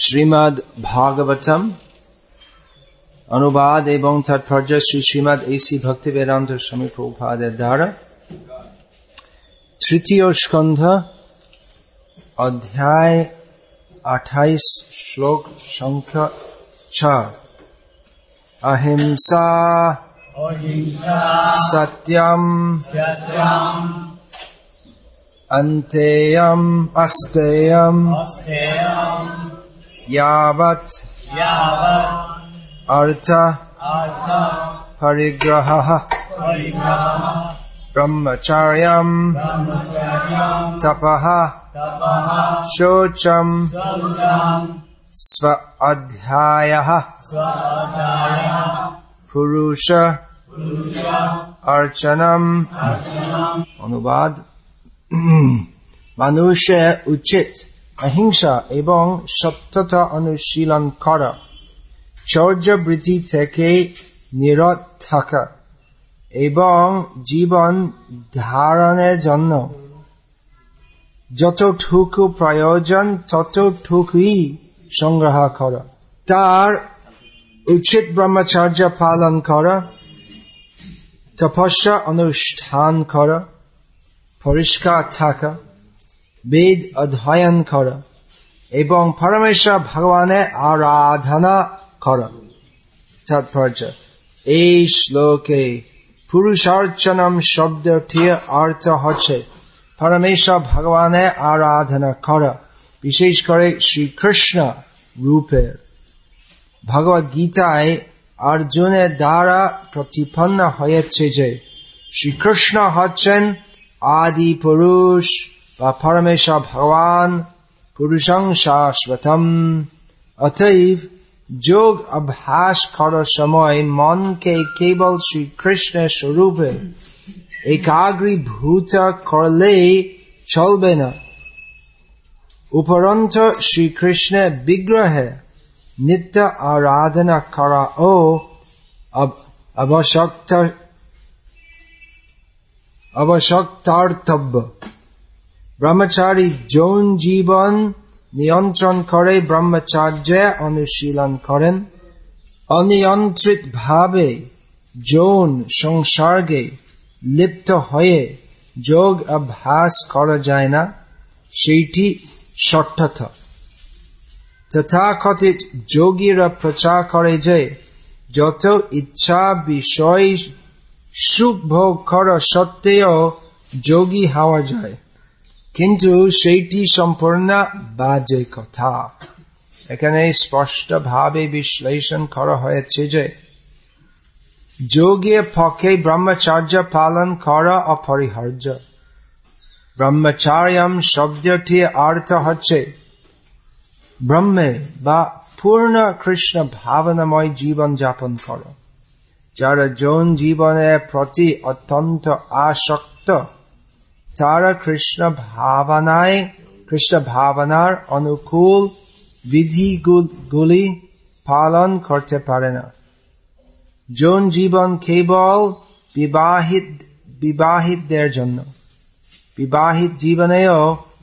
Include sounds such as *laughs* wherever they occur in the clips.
শ্রীমদ ভাগবতম অনুবাদ এবং তাৎপর্য শ্রী শ্রীমদ এসি ভক্তি বেদান্ত স্বামী প্রভুপাদের দ্বারা তৃতীয় স্কন্ধ অধ্যায় আঠাইশ শ্লোক সংখ্যা চার অহিংসা সত্যম अन्तेयम् अस्तेयम् यावत् अर्थ परिग्रहः ब्रह्मचर्यं तप शोच स्व अध्यायः पुरुष अर्चनम अनुवाद। *clears throat* मनुष्य उचित অহিংসা এবং সত্যতা অনুশীলন করা। চর্যবৃত্তি থেকে নিরত থাকা এবং জীবন ধারণের জন্য। যতটুকু প্রয়োজন, ততটুকুই সংগ্রহ করা। তার উচিত ব্রহ্মচর্য পালন করা, তপস্যা অনুষ্ঠান করা, পরিষ্কার থাকা বেদ অধ্যয়ন করা এবং পরমেশ্বর ভগবানের আরাধনা করা। তাৎপর্য, এই শ্লোকে পুরুষার্চনম শব্দটির অর্থ হচ্ছে পরমেশ্বর ভগবানের আরাধনা করা, বিশেষ করে শ্রীকৃষ্ণ রূপের ভগবত গীতায় অর্জুনের দ্বারা প্রতিপন্ন হয়েছে যে শ্রীকৃষ্ণ হচ্ছেন আদি পুরুষ। বা পরমেশ্বর ভগবান পুরুষং শাশ্বতম অতএব যোগ অভ্যাস করার সময় মনকে কেবল শ্রীকৃষ্ণের স্বরূপে একাগ্রীভূত করলে চলবে না উপরন্ত শ্রীকৃষ্ণের বিগ্রহে নিত্য আরাধনা করা ও আবশ্যক আবশ্যকতার্থব্য ব্রহ্মচারী যৌন জীবন নিয়ন্ত্রণ করে ব্রহ্মচার্যে অনুশীলন করেন। অনিয়ন্ত্রিত ভাবে যৌন সংসর্গে লিপ্ত হয়ে যোগ অভ্যাস করা যায় না, সেইটি সঠ্যতা তথাকথিত যোগীরা প্রচার করে যে, যত ইচ্ছা বিষয় সুখ ভোগ করা সত্ত্বেও যোগী হওয়া যায়। কিন্তু সেইটি সম্পূর্ণ বাজে কথা। এখানে স্পষ্ট ভাবে বিশ্লেষণ করা হয়েছে যে যোগীর পক্ষে ব্রহ্মচর্য পালন করা অপরিহার্য। ব্রহ্মচার্যম শব্দটির অর্থ হচ্ছে, ব্রহ্মে বা পূর্ণ কৃষ্ণ ভাবনাময় জীবন যাপন করো, যারা যৌন জীবনের প্রতি অত্যন্ত আসক্ত তারা কৃষ্ণ ভাবনায় কৃষ্ণ ভাবনার অনুকূল বিধিগুলি পালন করতে পারে না যৌন জীবন কেবল বিবাহিত বিবাহিতদের জন্য বিবাহিত জীবনেও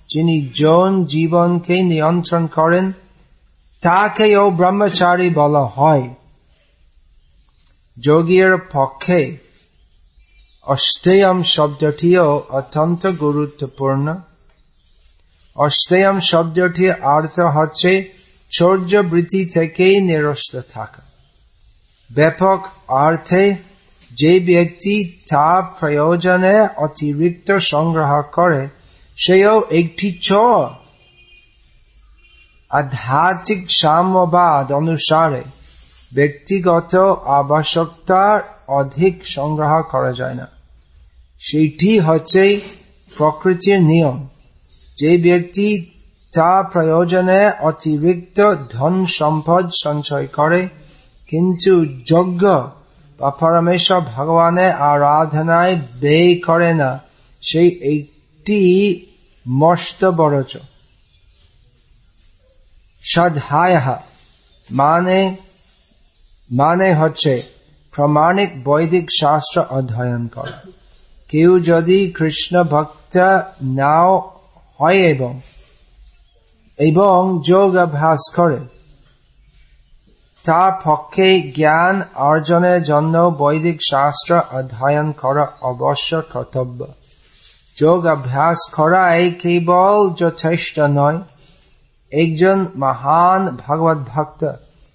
যিনি যৌন জীবনকে নিয়ন্ত্রণ করেন তাকেও ব্রহ্মচারী বলা হয় যোগীর পক্ষে অষ্টেয়ম শব্দটিও অত্যন্ত গুরুত্বপূর্ণ। অষ্টেয়ম শব্দটির অর্থ হচ্ছে চৌর্যবৃত্তি থেকে নিরস্ত থাকা। ব্যাপক অর্থে যে ব্যক্তি তা প্রয়োজনে অতিরিক্ত সংগ্রহ করে, সেও একটি চর আধ্যাত্মিক সাম্যবাদ অনুসারে ব্যক্তিগত আবশ্যকতার অধিক সংগ্রহ করা যায় না। সেটি হচ্ছে প্রকৃতির নিয়ম। যে ব্যক্তি তা প্রয়োজনে অতিরিক্ত ধন সম্পদ সঞ্চয় করে, কিন্তু যজ্ঞ বা পরমেশ্বর ভগবানের আরাধনায় ব্যয় করে না, সেই একটি মস্ত বড়চ সদায় মানে মানে হচ্ছে প্রমাণিক বৈদিক শাস্ত্র অধ্যয়ন করা। কেউ যদি কৃষ্ণ ভক্ত নাও হয় এবং এবং যোগ অভ্যাস করে, তার পক্ষে জ্ঞান অর্জনের জন্য বৈদিক শাস্ত্র অধ্যয়ন করা অবশ্য কর্তব্য। যোগ অভ্যাস করাই কেবল যথেষ্ট নয়। একজন মহান ভগবত ভক্ত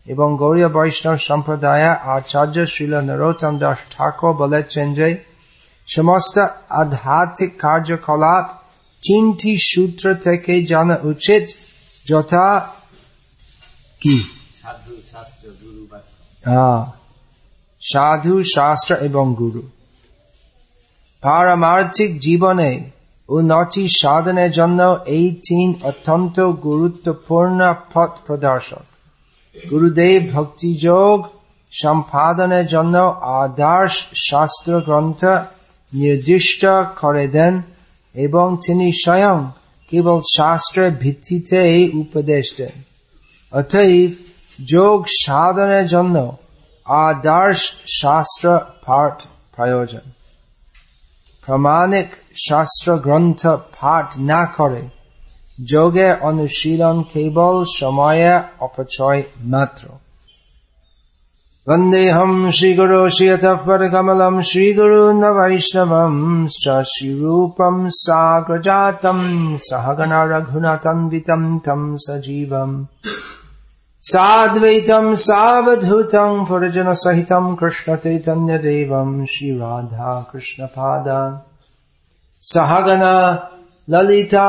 এবং গৌরীয় বৈষ্ণব সম্প্রদায় আচার্য শ্রীল নরোত্তম দাস ঠাকুর বলেছেন যে সমস্ত আধ্যাত্মিক কার্যকলাপ তিনটি সূত্র থেকে জানা উচিত যথা কি সাধু শাস্ত্র এবং গুরু পারমার্থিক জীবনে উন্নতি সাধনের জন্য এই তিন অত্যন্ত গুরুত্বপূর্ণ পথ প্রদর্শক গুরুদেব ভক্তিযোগ সম্পাদনের জন্য আদর্শ শাস্ত্র গ্রন্থ নির্দিষ্ট করে দেন এবং তিনি স্বয়ং কেবল শাস্ত্রের ভিত্তিতে এই উপদেশ দেন। অতএব যোগ সাধনের জন্য আদর্শ শাস্ত্র পাঠ প্রয়োজন। প্রামাণিক শাস্ত্র গ্রন্থ পাঠ না করে যোগে অনুশীলন কেবল সময়ে অপচয় মাত্র। वन्देऽहं श्रीगुरो श्रियतः श्रीगुरून् वैष्णवम् श्रीरूपम् साग्रजातम् सहगण रघुनतन्वितम् तम् सजीवम् साद्वैतम् सावधूतम् पुरजनसहितम् कृष्णचैतन्यदेवम् श्रीराधा कृष्णपाद सहगण ललिता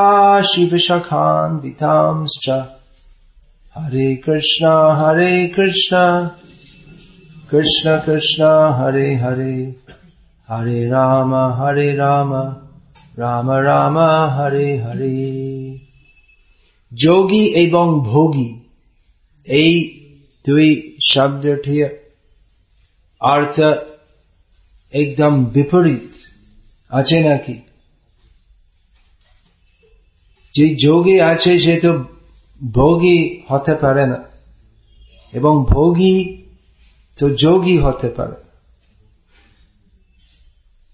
शिवशखान्वितांश्च हरे कृष्ण हरे Krishna Krishna Krishna Hare Hare Hare Rama Hare Rama Rama Rama Hare Hare যোগী এবং ভোগী এই দুই শব্দটির অর্থ একদম বিপরীত আছে নাকি যে যোগী আছে সে তো ভোগী হতে পারে না এবং ভোগী তো যোগী হতে পারে।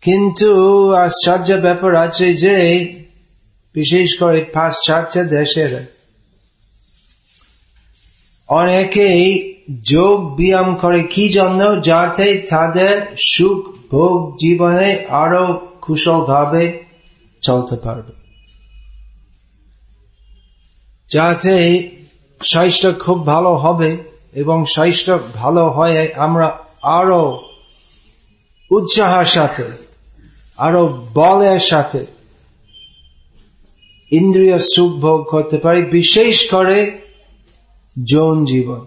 কিন্তু আশ্চর্য ব্যাপার আছে যে, বিশেষ করে পাশ্চাত্য দেশের অনেকেই যোগ ব্যায়াম করে কি জন্য? যাতে তাদের সুখ ভোগ জীবনে আরও কুশল ভাবে চলতে পারবে। যাতে স্বাস্থ্য খুব ভালো হবে। এবং স্বাস্থ্য ভালো হয়ে আমরা আরও উৎসাহের সাথে, আরও বলের সাথে ইন্দ্রিয় সুখ ভোগ করতে পারি, বিশেষ করে যৌন জীবন।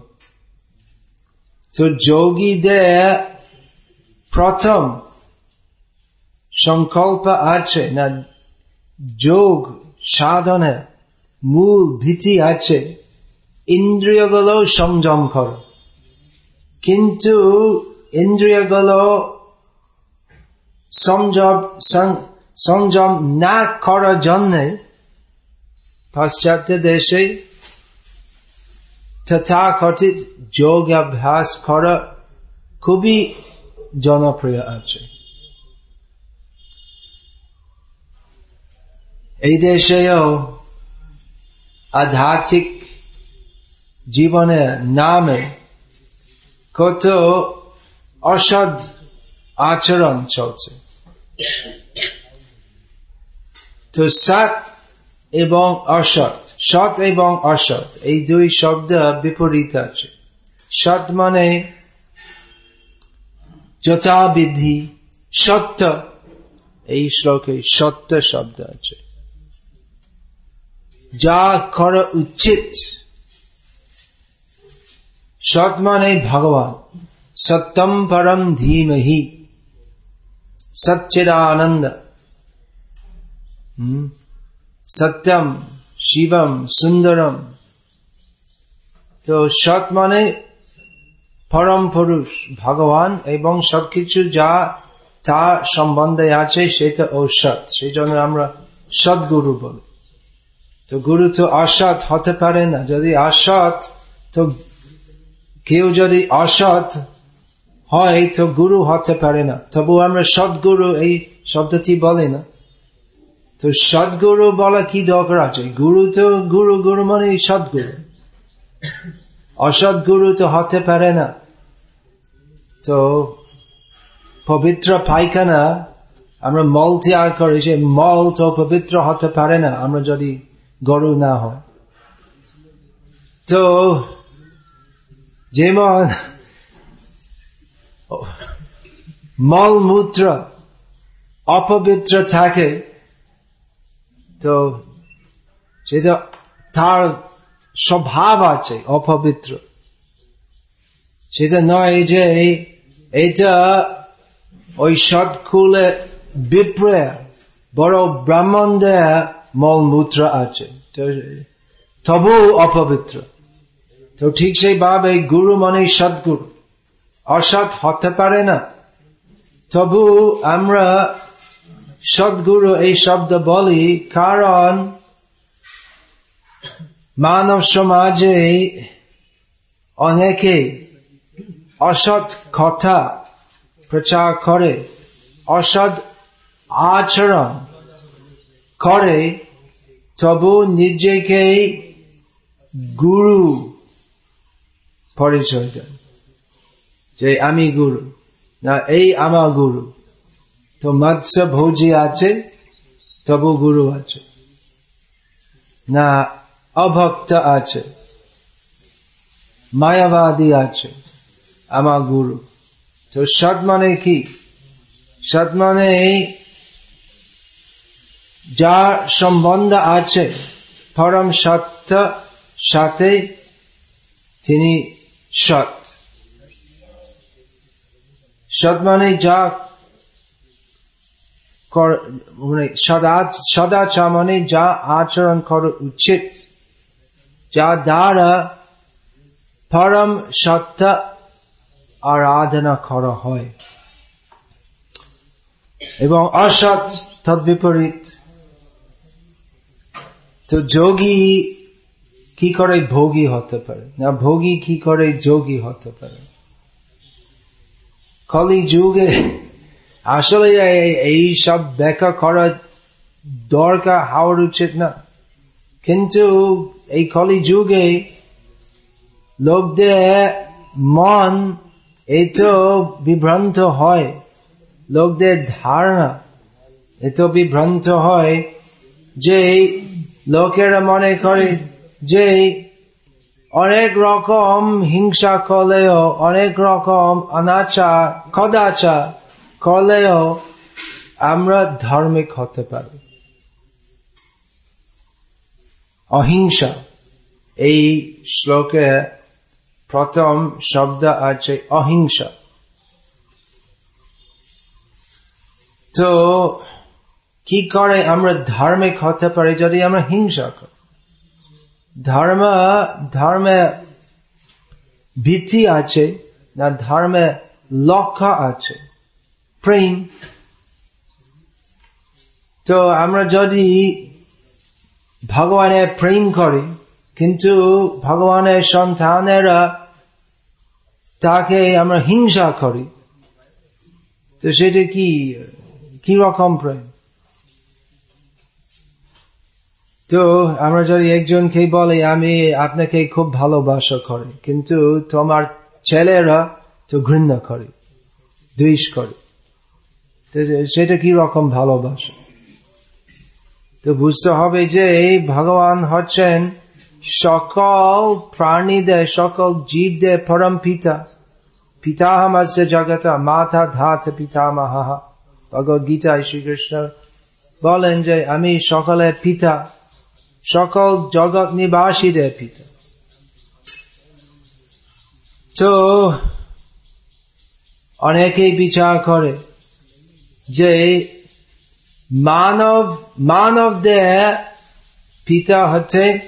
তো যোগীদের প্রথম সংকল্প আছে না, যোগ সাধনে মূল ভীতি আছে ইন্দ্রিয়গুলো সংযম করো। কিন্তু ইন্দ্রিয়গুলো সংযম সংযম না করার জন্য পাশ্চাত্য দেশে তথাকথিত যোগ অভ্যাস করা খুবই জনপ্রিয় আছে। এই দেশেও আধ্যাত্মিক জীবনের নামে কত অসৎ আচরণ চলছে। তো সৎ এবং অসৎ সৎ এবং অসৎ এই দুই শব্দ বিপরীত আছে। সৎ মানে যথাবিধি, সত্য, এই শ্লোকে সত্য শব্দ আছে। যা করা উচিত সৎ মানে ভগবান, সত্যম পরম ধীমহি, সচ্চিদানন্দ। সত্যম, শিবম, সুন্দরম। তো সৎ মানে পরম পুরুষ, ভগবান এবং সবকিছু যা তা সম্বন্ধে আছে সেটা সৎ। সেই জন্য আমরা সৎগুরু বলি। তো গুরু তো অসৎ হতে পারে না। যদি অসৎ, তো কেউ যদি অসৎ হয়, তো গুরু হতে পারে না। তবু আমরা সদ্গুরু, এই শব্দটি বলে না। তো সদ্গুরু বলা কি দরকার আছে? গুরু তো গুরু গুরু মানে সদ্গুরু। অসৎগুরু তো হতে পারে না। তো পবিত্র পায়খানা, আমরা মল ত্যাগ করি, সে মল তো পবিত্র হতে পারে না, আমরা যদি গরু না হয় তো যেমন মলমূত্র অপবিত্র থাকে, তো সেটা তার স্বভাব আছে অপবিত্র। সেটা নয় যে এটা ওই সৎকুলে বিপ্রে, বড় ব্রাহ্মণ ব্রাহ্মণদের মলমূত্র আছে। তবু অপবিত্র। তো ঠিক সেইভাবে গুরু মানে সদ্গুরু। অসৎ হতে পারে না। তবু আমরা সদ্গুরু এই শব্দ বলি কারণ মানব সমাজে অনেকে অসৎ কথা প্রচার করে, অসৎ আচরণ করে, তবু নিজেকে গুরু পরিচয় দেন। যে আমি গুরু, না এই আমার গুরু। তো মৎস্য ভোজি আছে, তবু গুরু আছে। না অভক্ত আছে, মায়াবাদী আছে আমার গুরু। তো সৎ মানে কি? সৎ মানে এই যার সম্বন্ধ আছে, পরম সত্য সাথে তিনি সৎ। সৎ মানে যা মানে সদাচার মানে যা আচরণ করা উচিত, যা দ্বারা পরম সত্য আরাধনা করা হয়। এবং অসৎ তদ্বিপরীত। তো যোগী কি করে ভোগী হতে পারে? না, ভোগী কি করে যোগী হতে পারে? কলি যুগে আসলে এই সব ব্যাখ্যা করা দরকার হওয়ার উচিত না। কিন্তু এই কলি যুগে লোকদের মন এই তো বিভ্রান্ত হয়, লোকদের ধারণা এত বিভ্রান্ত হয় যে লোকেরা মনে করে যে অনেক রকম হিংসা করলেও অনেক রকম অনাচার কদাচার করলেও আমরা ধার্মিক হতে পারি। অহিংসা, এই শ্লোকে প্রথম শব্দ আছে অহিংসা। তো কি করে আমরা ধার্মিক হতে পারি যদি আমরা হিংসা করি? ধর্ম ধর্মে ভীতি আছে না ধর্মে লক্ষ্য আছে প্রেম তো আমরা যদি ভগবানের প্রেম করি কিন্তু ভগবানের সন্তানেরা তাকে আমরা হিংসা করি তো সেটা কি কি রকম প্রেম তো আমরা যদি একজনকে বলে, আমি আপনাকে খুব ভালোবাসা করি, কিন্তু তোমার ছেলেরা তো ঘৃণা করে দ্বেষ করে। সেটা কি রকম ভালোবাসা? তো বুঝতে হবে যে ভগবান হচ্ছেন সকল প্রাণী প্রাণীদের, সকল জীব জীবদের পরম পিতা। পিতাহমাস্য জগত মাথা ধাত, পিতামহ। ভগবদ গীতায় শ্রীকৃষ্ণ বলেন যে, আমি সকলের পিতা। সকল জগৎ নিবাসীদের পিতা তো, অনেকেই বিচার করে যে মানব, মানবদের পিতা হচ্ছে,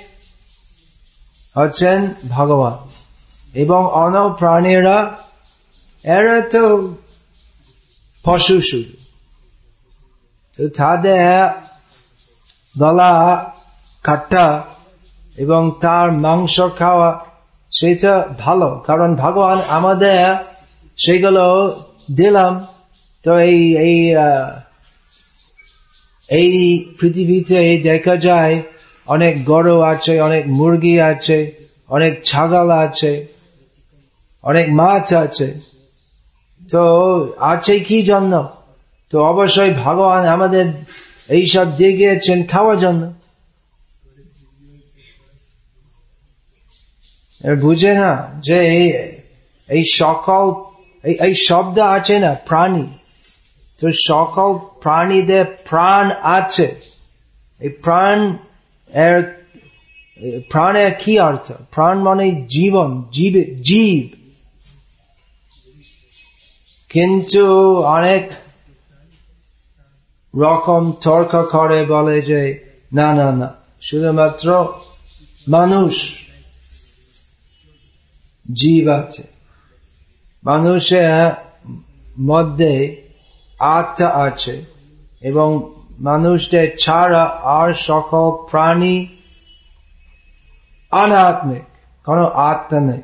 হচ্ছেন ভগবান। এবং অন প্রাণীরা, এরা তো পশু শুধু। তো তাদের গলা কাটা এবং তার মাংস খাওয়া সেটা ভালো। কারণ ভগবান আমাদের সেগুলো দিলাম। তো এই এই এই পৃথিবীতে দেখা যায় অনেক গরু আছে, অনেক মুরগি আছে, অনেক ছাগল আছে, অনেক মাছ আছে। তো আছে কি জন্য? তো অবশ্যই ভগবান আমাদের এইসব দিয়ে গিয়েছেন খাওয়ার জন্য। বুঝে না যে এই সকল এই শব্দ আছে না, প্রাণী। তো সকল প্রাণীদের প্রাণ আছে। এই প্রাণ এর, প্রাণের কি অর্থ? প্রাণ মানে জীবন, জীব জীব। কিন্তু অনেক রকম তর্ক করে বলে যে, না না না, শুধুমাত্র মানুষ জীব আছে। মানুষের মধ্যে আত্মা আছে এবং মানুষদের ছাড়া আর সকল প্রাণী অনাত্মিক কোন আত্মা নেই।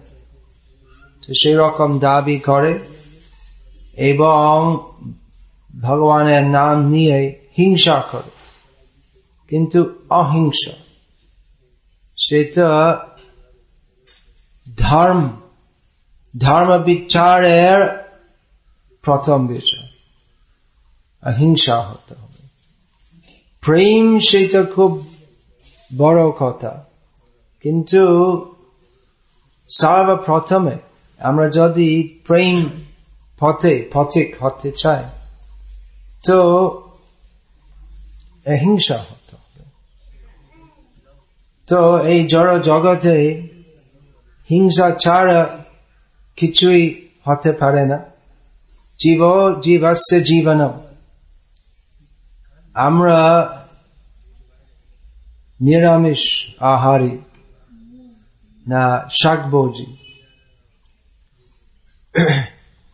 সেই রকম দাবি করে এবং ভগবানের নাম নিয়ে হিংসা করে, কিন্তু অহিংসা। সেটা ধর্ম ধর্ম বিচারের প্রথম বিষয় অহিংসা হতে হবে। প্রেম সেটা খুব বড় কথা। কিন্তু সর্বপ্রথমে আমরা যদি প্রেম পথে, পথিক হতে চাই, তো অহিংসা হতে হবে। তো এই জড় জগতে হিংসা ছাড়া কিছুই হতে পারে না। জীব জীবাস্য জীবন আমরা নিরামিষ আহারি না শাকবজি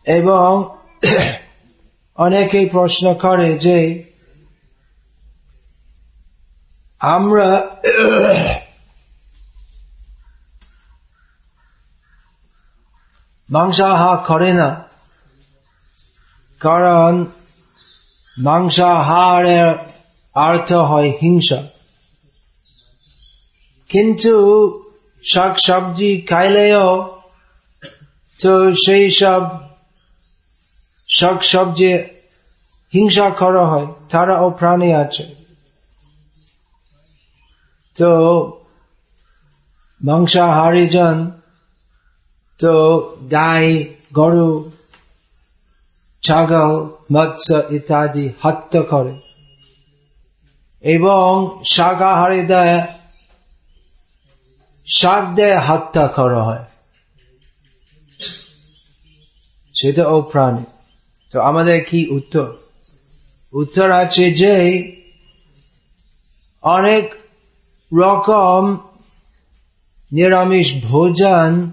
এবং অনেকেই প্রশ্ন করে যে আমরা মাংসাহার করে না কারণ মাংসাহারের অর্থ হয় হিংসা কিন্তু শাক সবজি খাইলেও তো সেই সব শাক সবজি হিংসা করা হয় তারা ও প্রাণী আছে তো মাংসাহারি জন তো গাই গরু, ছাগল, মৎস্য ইত্যাদি হত্যা করে। এবং শাকাহারি দেয় শাক দেয় হত্যা করা হয়। সেটা ও প্রাণী। তো আমাদের কি উত্তর? উত্তর আছে যে, অনেক রকম নিরামিষ ভোজন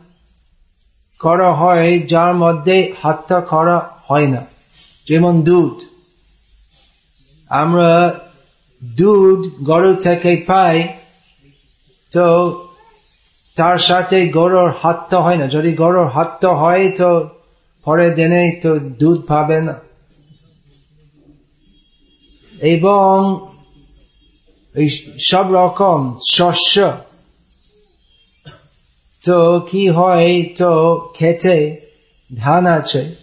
করা হয় যার মধ্যে হত্যা করা হয় না। যেমন দুধ। আমরা দুধ গরু থেকে পাই, তো তার সাথে গরুর হত্যা হয় না। যদি গরুর হত্যা হয়, তো পরে দিনে তো দুধ পাবে না। এবং সব রকম শস্য তো কি হয়? তো খেতে ধান আছে।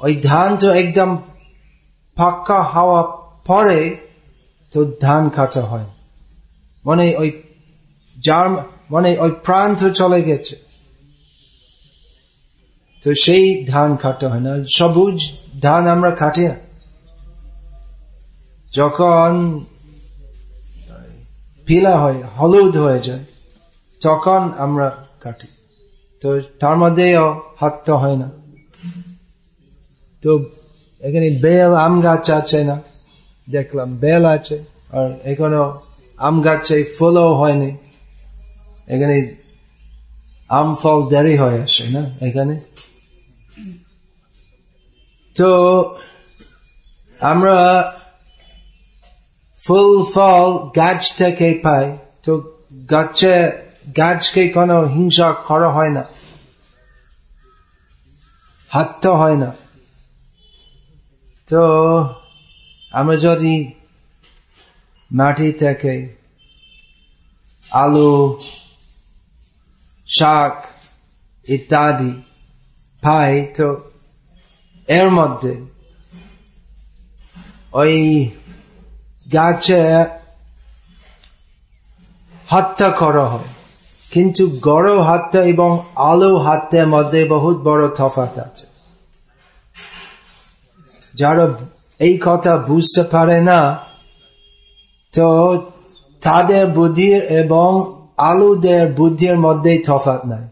ওই ধান তো একদম পাক্কা হওয়া পরে তো ধান কাটা হয়। মানে ওই যার মানে ওই প্রাণ তো চলে গেছে। তো সেই ধান কাটা হয় না। সবুজ ধান আমরা কাটি না। যখন পিলা হয়, হলুদ হয়ে যায়, তখন আমরা কাটি। তো তার মধ্যেও হাত তো হয় না। তো এখানে বেল, আম গাছ আছে না? দেখলাম বেল আছে, আর এখানে আম গাছে ফুলও হয়নি। এখানে আম ফল দেরি হয়ে আসে না এখানে? তো আমরা ফুল, ফল গাছ থেকে পাই। তো গাছে গাছকে কোনো হিংসা করা হয় না। হাত হয় না। তো আমরা যদি মাটি থেকে আলু, শাক ইত্যাদি পাই, তো এর মধ্যে ওই গাছে হত্যা করা হয়। কিন্তু গড় হত্যা এবং আলো হত্যার মধ্যে বহুত বড় তফাত আছে। যারা এই কথা বুঝতে পারে না, তো তাদের বুদ্ধির এবং আলুদের বুদ্ধির মধ্যে তফাত নাই।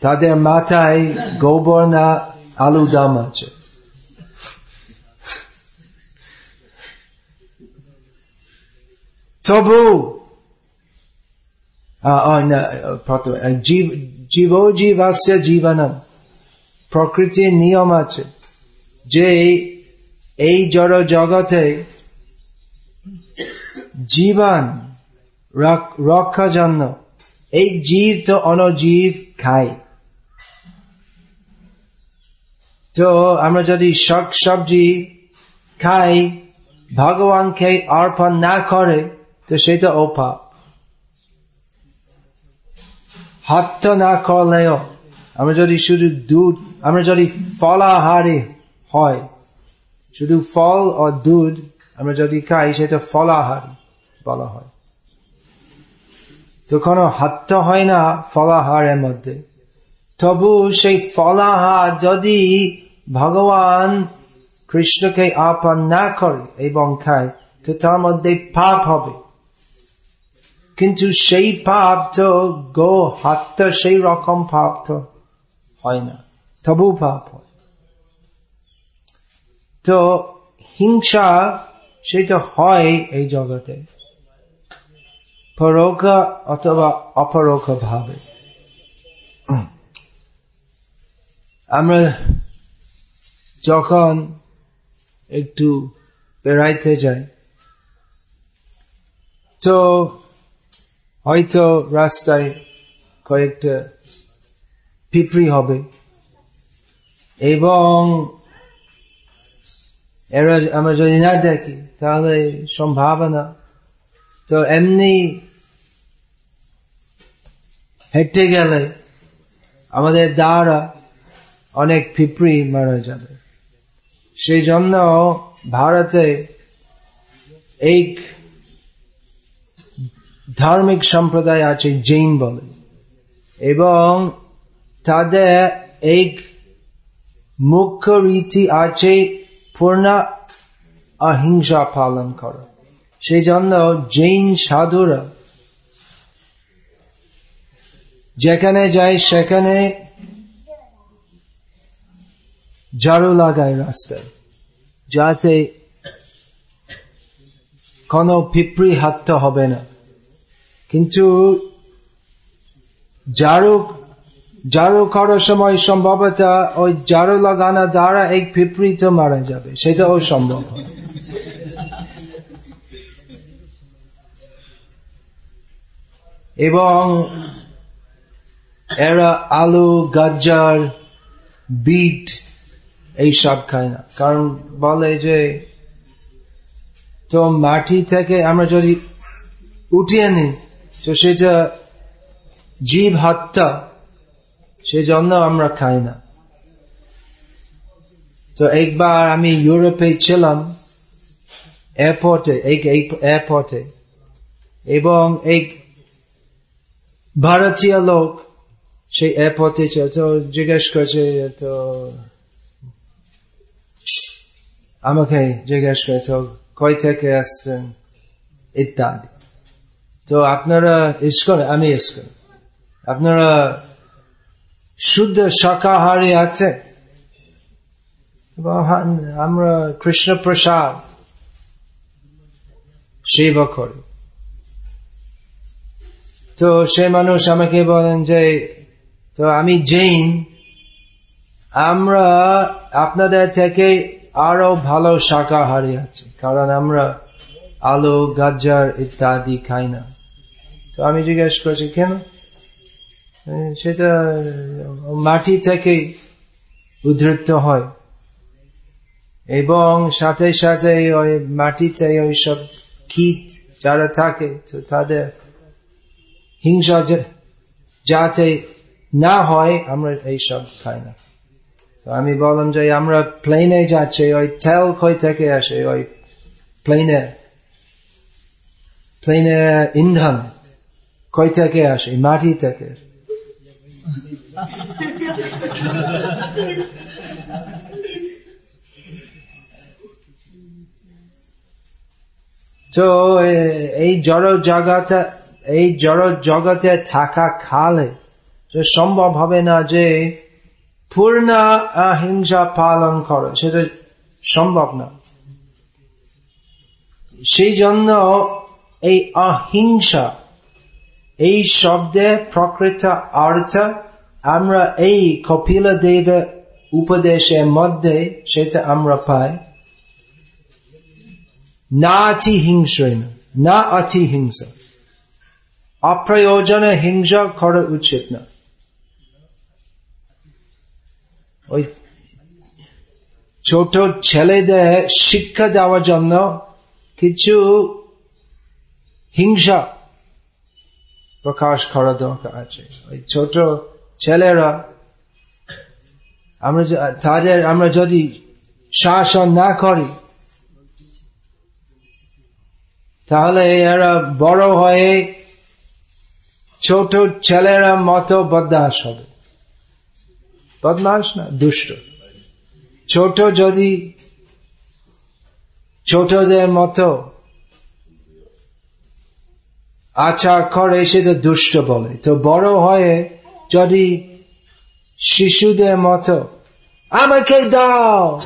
তাদের মাথায় গোবর না আলু দাম আছে। তবু জীব জীবাস্য জীবনম প্রকৃতির নিয়ম আছে যে এই জড় জগতে জীবন রক্ষা জন্য এই জীব তো অনজীব খায় তো আমরা যদি শাক সবজি খাই ভগবানকে অর্পণ না করে তো সেটা অপাপ হত্যা না করলেও আমরা যদি শুধু দুধ, আমরা যদি ফলাহারে হয়, শুধু ফল ও দুধ আমরা যদি খাই, সেটা ফলাহারি বলা হয়। তো কোনো হয় না ফলাহারের মধ্যে। তবু সেই ফলাহার যদি ভগবান কৃষ্ণকে আপন না করে এবং খায়, তো তার মধ্যে পাপ হবে। কিন্তু সেই পাপ তো গো হত্যা সেই রকম পাপ তো হয় না। তবু পাপ হয়। তো হিংসা সেটা হয় এই জগতে। পরোক্ষ অথবা অপরোক্ষ ভাবে। আমরা যখন একটু বেড়াইতে যাই, তো হয়তো রাস্তায় কয়েকটা পিঁপড়ি হবে। এবং এরা আমরা যদি না দেখি, তাহলে সম্ভাবনা তো এমনি হেঁটে গেলে আমাদের দ্বারা অনেক পিঁপড়ি মারা যাবে। সেই জন্য ভারতে এক ধার্মিক সম্প্রদায় আছে জৈন বলে। এবং তাদের এক মুখ্য রীতি আছে পূর্ণ অহিংসা পালন করা। সেই জন্য জৈন সাধুরা যেখানে যায় সেখানে ঝাড়ু লাগায় রাস্তায়, যাতে কোনো পিঁপড়ি হাততে হবে না। কিন্তু ঝাড়ু ঝাড়ু করার সময় সম্ভবত ওই ঝাড়ু লাগানো দ্বারা এক পিঁপড়ি তো মারা যাবে। সেটাও সম্ভব। এবং এরা আলু গাজ্জার বিট এইসব খায় না। কারণ বলে যে, তো মাটি থেকে আমরা যদি উঠিয়ে নিই তো সেটা জীব হত্যা সেজন্য আমরা খাই না। তো একবার আমি ইউরোপে ছিলাম, এয়ারপোর্টে এয়ারপোর্টে, এবং এক ভারতীয় লোক সেই এয়ারপোর্টে তো জিজ্ঞেস করছে তো আমাকে জিজ্ঞেস করে তো কই থেকে আসছেন ইত্যাদি। তো আপনারা ইস্কন, আমি ইস্কন। আপনারা শুদ্ধ শাকাহারী আছে আমরা কৃষ্ণ প্রসাদ সেবা করি তো সে মানুষ আমাকে বলেন যে, তো আমি জৈন আমরা আপনাদের থেকে আরও ভালো শাকাহারী আছে, কারণ আমরা আলু গাজার ইত্যাদি খাই না। তো আমি জিজ্ঞেস করছি, কেন? সেটা মাটি থেকে উদ্ধৃত হয়। এবং সাথে সাথে ওই মাটিতে ওই সব কীট যারা থাকে, তো তাদের হিংসা যাতে না হয়, আমরা এইসব খাই না। তো আমি বললাম যে, আমরা প্লেনে যাচ্ছি, ওই থেকে আসে? ওই প্লেনে প্লেনে ইন্ধন কই থেকে আসে মাটি থেকে তো এই জড় জগতে এই জড় জগতে থাকা খালে যে সম্ভব হবে না যে পূর্ণ অহিংসা পালন করে সেটা সম্ভব না সেই জন্য এই অহিংসা, এই শব্দে প্রকৃত অর্থ আমরা এই কপিল দেবের উপদেশের মধ্যে সেটা আমরা পাই। না অতি হিংস্র না অতি হিংসা। অপ্রয়োজনে হিংসা করা উচিত না। ওই ছোট ছেলেদের শিক্ষা দেওয়ার জন্য কিছু হিংসা প্রকাশ করা দরকার আছে। ওই ছোট ছেলেরা, আমরা তাদের, আমরা যদি শাসন না করি, তাহলে এরা বড় হয়ে ছোট ছেলেরা মতো বদমাস হবে। বদমাস না, দুষ্ট। ছোট যদি ছোটদের মতো আচার করে সেটা দুষ্ট বলে। তো বড় হয়ে যদি শিশুদের মতো আমাকে দাও।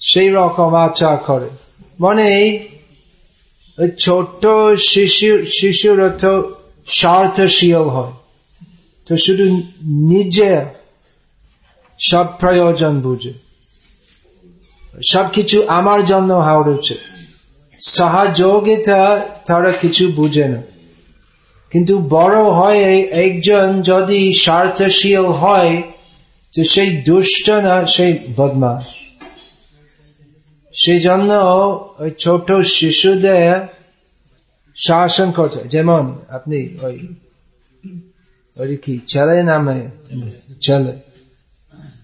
সেই রকম আচার করে। মানে ছোট্ট শিশু, শিশুরা তো স্বার্থশীল হয়। তো শুধু নিজে সব প্রয়োজন বুঝে। সবকিছু আমার জন্য হওয়ার উচিত সহযোগিতা তারা কিছু বুঝে না। কিন্তু বড় হয়ে একজন যদি স্বার্থশীল হয়, তো সেই দুষ্ট না, সেই বদমাস সেই জন্য ওই ছোট শিশুদের শাসন করছে। যেমন আপনি ওই ওই কি ছেলে নামে, ছেলে।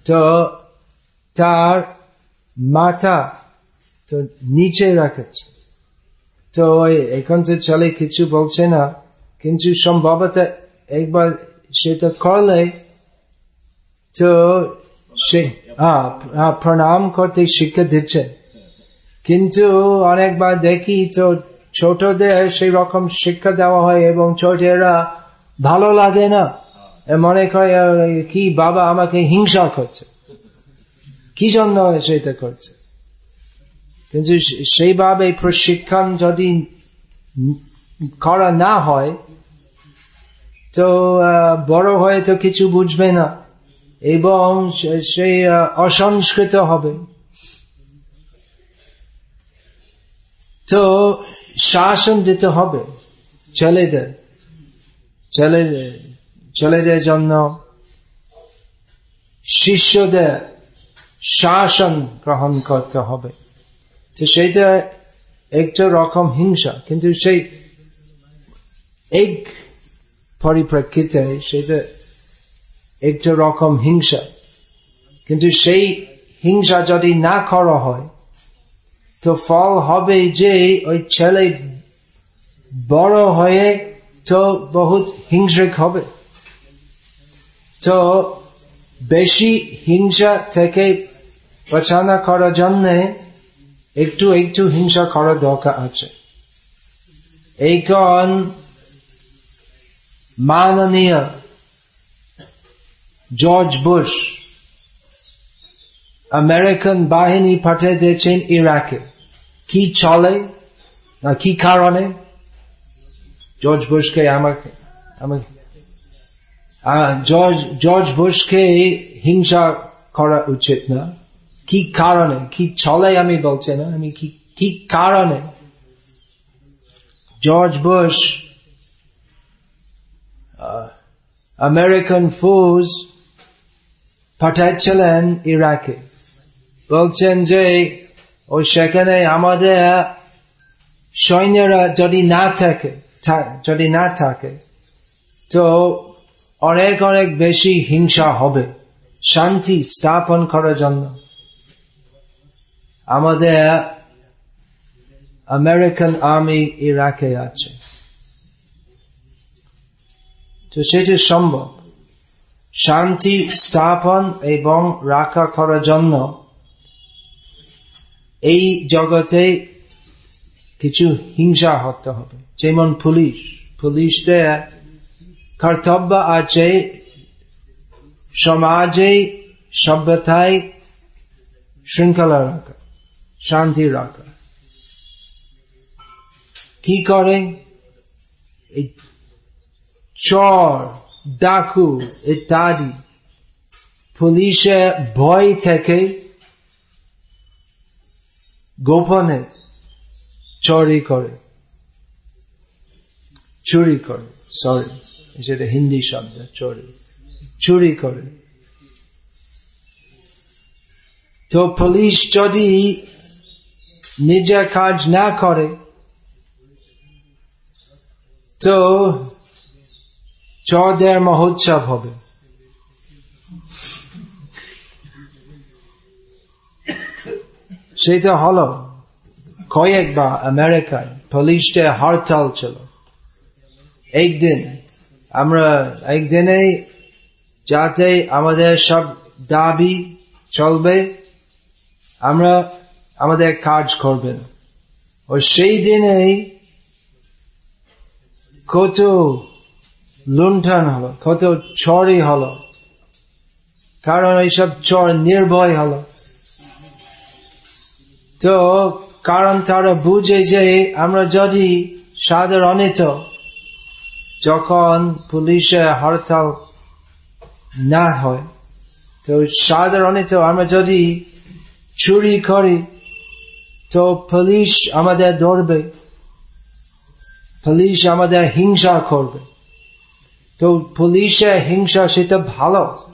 তো তার মাথা, তো নিচে রাখেছে। তো এখন তো ছেলে কিছু বলছে না, কিন্তু সম্ভবত একবার সেটা করলে, তো সে হ্যাঁ প্রণাম করতে শিক্ষা দিচ্ছে। কিন্তু অনেকবার দেখি তো ছোটদের সেই রকম শিক্ষা দেওয়া হয় এবং ছোটেরা ভালো লাগে না। মনে করে কি বাবা আমাকে হিংসা করছে। কি জন্য সেটা করছে? কিন্তু সেইভাবে প্রশিক্ষণ যদি করা না হয়, তো বড় হয়ে তো কিছু বুঝবে না, এবং সেই অসংস্কৃত হবে। তো, শাসন দিতে হবে ছেলেদের ছেলেদের ছেলেদের জন্য শিষ্যদের শাসন গ্রহণ করতে হবে। তো সেইটা একটা রকম হিংসা, কিন্তু সেই এক পরিপ্রেক্ষিতে সেটা একটা রকম হিংসা। কিন্তু সেই হিংসা যদি না করা হয়, তো ফল হবে যে ওই ছেলে বড় হয়ে তো বহুত হিংসিক হবে। তো বেশি হিংসা থেকে বাঁচানা করার জন্য একটু একটু হিংসা করার দরকার আছে এই এইখন মাননীয় জর্জ বুশ আমেরিকান বাহিনী পাঠিয়ে দিয়েছেন ইরাকে কি চলে না কি কারণে জর্জ বুশকে আমাকে আমাকে জর্জ জর্জ বুশকে হিংসা করা উচিত না কি কারণে? কি চলে আমি বলছি না, আমি কি কি কারণে? জর্জ বুশ আমেরিকান ফোজ পাঠাচ্ছিলেন ইরাকে। বলছেন যে ওই সেখানে আমাদের সৈন্যরা যদি না থাকে যদি না থাকে, তো অনেক অনেক বেশি হিংসা হবে, শান্তি স্থাপন করার জন্য। আমাদের আমেরিকান আর্মি ইরাকে আছে। তো সেটি সম্ভব। শান্তি স্থাপন এবং রাখা করার জন্য এই জগতে কিছু হিংসা হতে হবে। যেমন পুলিশ। পুলিশদের কর্তব্য আছে সমাজে সভ্যতায় শৃঙ্খলা রাখা। শান্তি রাখা। কি করে? চর, ডাকু, ইত্যাদি। পুলিশে ভয় থেকে গোপনে চুরি করে। চুরি করে সরি সেটা হিন্দি শব্দ, চুরি। চুরি করে। তো পুলিশ যদি নিজের কাজ না করে, তো চৌদের মহোৎসব হবে। সেটা হলো কয়েকবার আমেরিকায় পুলিশদের হরতাল ছিল। একদিন আমরা একদিনে যাতে আমাদের সব দাবি চলবে, আমরা আমাদের কাজ করবেন। ও সেই দিনেই কত লুণ্ঠন হলো, কত চরই হলো। কারণ এইসব চর নির্ভয় হলো। তো কারণ তারা বুঝে যে আমরা যদি সাধারণিত যখন পুলিশে হরতাল না হয়, তো সাধারণত আমরা যদি চুরি করি তো পুলিশ আমাদের ধরবে। পুলিশ আমাদের হিংসা করবে। তো পুলিশের হিংসা সেটা ভালো,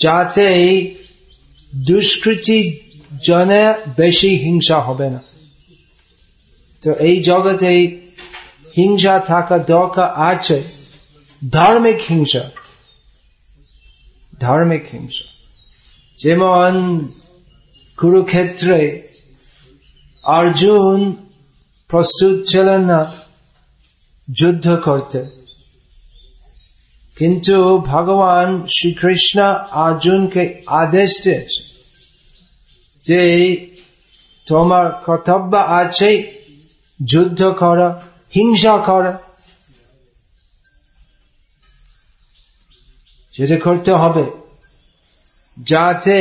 যাতে দুষ্কৃতি জনে বেশি হিংসা হবে না। তো এই জগতে হিংসা থাকা দরকার আছে, ধার্মিক হিংসা। ধার্মিক হিংসা। যেমন কুরুক্ষেত্রে অর্জুন প্রস্তুত ছিলেন না যুদ্ধ করতে। কিন্তু ভগবান শ্রীকৃষ্ণ অর্জুনকে আদেশ দিয়েছে যে, তোমার কর্তব্য আছে, যুদ্ধ করা, হিংসা করা। যেটা করতে হবে, যাতে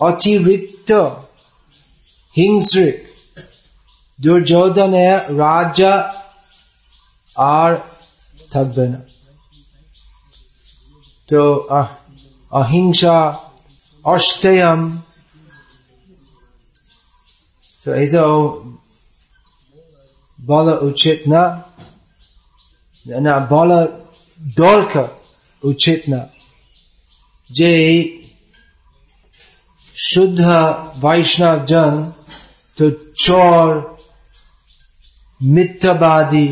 অতিরিক্ত হিংস্রিক দুর্যোধনের রাজা আর থাকবে না তো অহিংসা অষ্টেয়ম তো এই তো বলা উচিত না না বলা দরকার উচিত না যে শুদ্ধ বৈষ্ণব জন তো চর, মিথ্যাবাদী,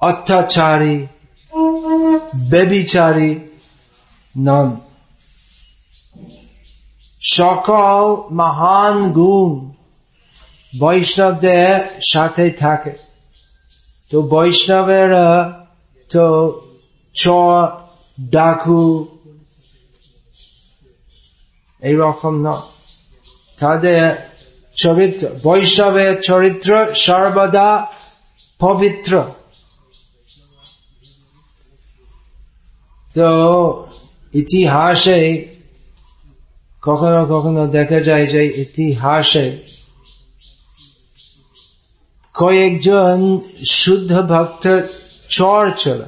অত্যাচারী, বেবিচারী নন। সকল মহান গুণ বৈষ্ণবদের সাথে থাকে। তো বৈষ্ণবেরা তো চর, ডাকু, এইরকম ন তাদের চরিত্র, বৈষ্ণবের চরিত্র সর্বদা পবিত্র। তো ইতিহাসে কখনো কখনো দেখা যায় যে ইতিহাসে কয়েকজন শুদ্ধ ভক্ত চর ছিল।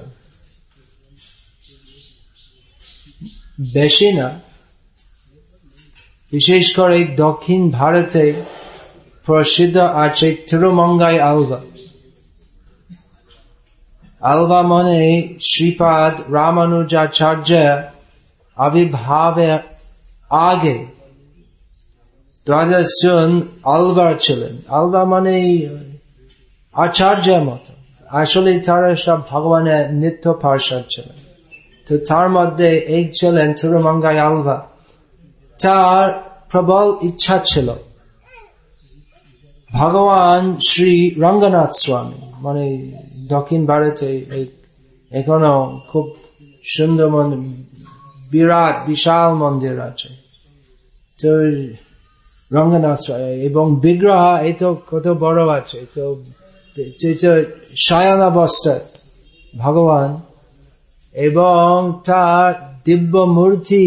বেশি না। বিশেষ করে দক্ষিণ ভারতে প্রসিদ্ধ আছে তিরুমঙ্গাই আলবা। আলবা মনে শ্রীপাদ রামানুজাচার্য আবির্ভাবের আগে দ্বাদশ জন আলবার ছিলেন। আলবা মানে আচার্যের মতো। আসলে তারা সব ভগবানের নিত্য পার্ষদ ছিলেন। তো তার মধ্যে এক ছিলেন থুরুমঙ্গাই আলভা তার প্রবল ইচ্ছা ছিল। ভগবান শ্রী রঙ্গনাথ স্বামী মানে দক্ষিণ ভারতে এখনও খুব সুন্দর মন্দির বিরাট, বিশাল মন্দির আছে। তো রঙ্গনাথ এবং বিগ্রহ এই তো কত বড় আছে, তো অবস্থা ভগবান, এবং তার দিব্য মূর্তি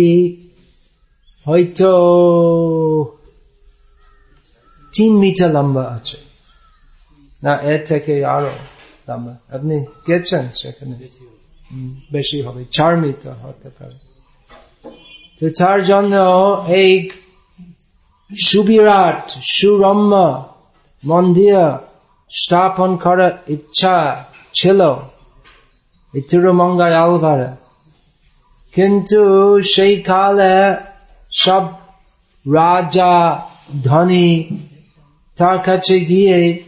হয়তো তিন মিটার লম্বা আছে। না, এর থেকে আরও লম্বা। আপনি গেছেন সেখানে? বেশি হবে, চার মিটার হতে পারে। তো তার জন্য এই সুবিরাট, সুরম্য মন্দির স্থাপন করার ইচ্ছা ছিল তিরুমঙ্গায় আলভারে। কিন্তু সেই কালে সব রাজা ধনী তার কাছে গিয়ে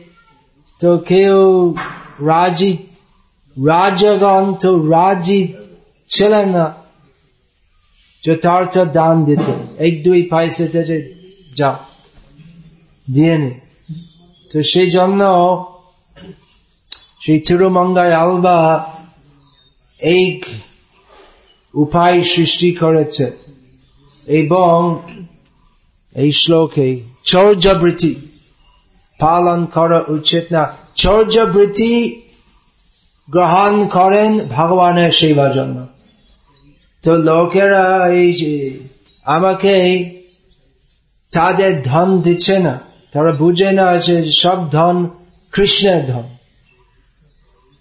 তো কেউ রাজি, রাজগণ তো রাজি ছিলেন না। যথার্থ দান দিতে। এক, দুই পয়সা যা দিয়ে নি। তো সেই জন্য সেই তিরুমঙ্গায় আলবা এই উপায় সৃষ্টি করেছে। এবং এই শ্লোকে চৌর্যবৃত্তি পালন করা উচিত না চৌর্যবৃত্তি গ্রহণ করেন ভগবানের সেবার জন্য তো লোকেরা এই যে আমাকে তাদের ধন দিচ্ছে না, তারা বুঝে না যে সব ধন কৃষ্ণের ধন।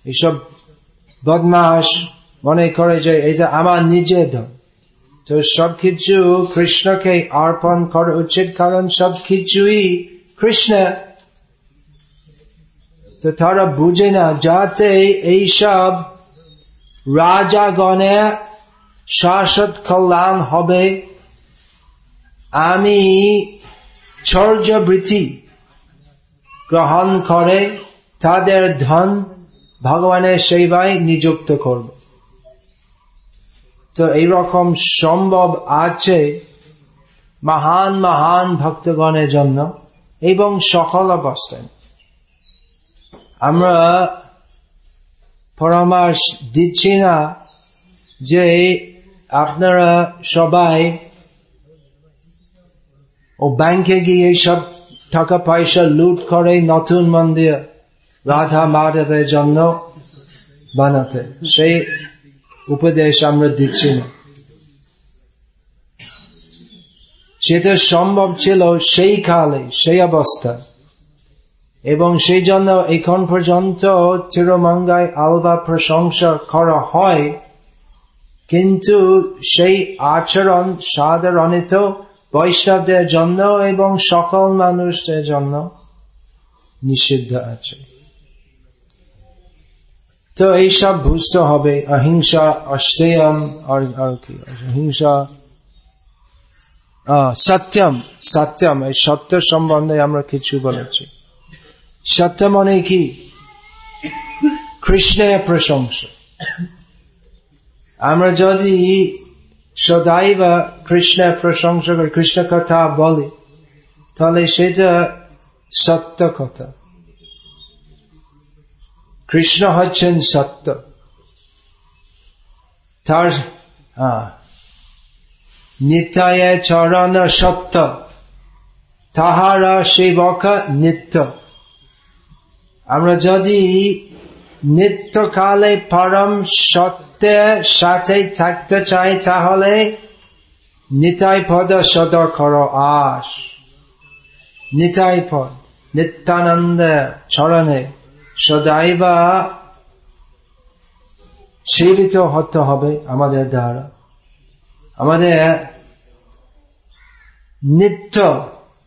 এইসব বদমাস মনে করে যে এটা আমার নিজের ধন। তো সবকিছু কৃষ্ণকে অর্পণ করা উচিত, কারণ সবকিছুই কৃষ্ণ। তো তারা বুঝে না, যাতে এইসব রাজাগণের শাশ্বত কল্যাণ হবে। আমি চর্যবৃত্তি গ্রহণ করে তাদের ধন ভগবানের সেবায় নিযুক্ত করব। তো এইরকম সম্ভব আছে মহান মহান ভক্তগণের জন্য এবং সকল অবস্থায়। আমরা পরামর্শ দিচ্ছি না যে আপনারা সবাই ও ব্যাংকে গিয়ে সব টাকা পয়সা লুট করে নতুন মন্দির রাধা মাধবের জন্য বানাতে। সেই উপদেশ আমরা দিচ্ছি না। সেটা সম্ভব ছিল সেই কালে, সেই অবস্থা। এবং সেই জন্য এখন পর্যন্ত চিরমঙ্গায় আলবা প্রশংসা করা হয়। কিন্তু সেই আচরণ সাধারণিত বৈষ্ণবদের জন্য এবং সকল মানুষদের জন্য নিষিদ্ধ আছে। তো এইসব বুঝতে হবে। অহিংসা কি? অহিংসা সত্যম সত্যম, এই সত্য সম্বন্ধে আমরা কিছু বলেছি। সত্য মনে কি? কৃষ্ণের প্রশংসা। আমরা যদি সদাইব কৃষ্ণের প্রশংসা করি কৃষ্ণ কথা বলি, তাহলে সেটা সত্য কথা। কৃষ্ণ হচ্ছেন সত্য তার নিতায় চরণ সত্য তাহারা সেবক নিত্য আমরা যদি নিত্যকালে পরম সত্যের সাথে থাকতে চাই তাহলে নিতাই পদ সদর কর আস নিতাই পদ নিত্যানন্দ চরণে সদাইবা সেবিত হতে হবে আমাদের দ্বারা। আমাদের নিত্য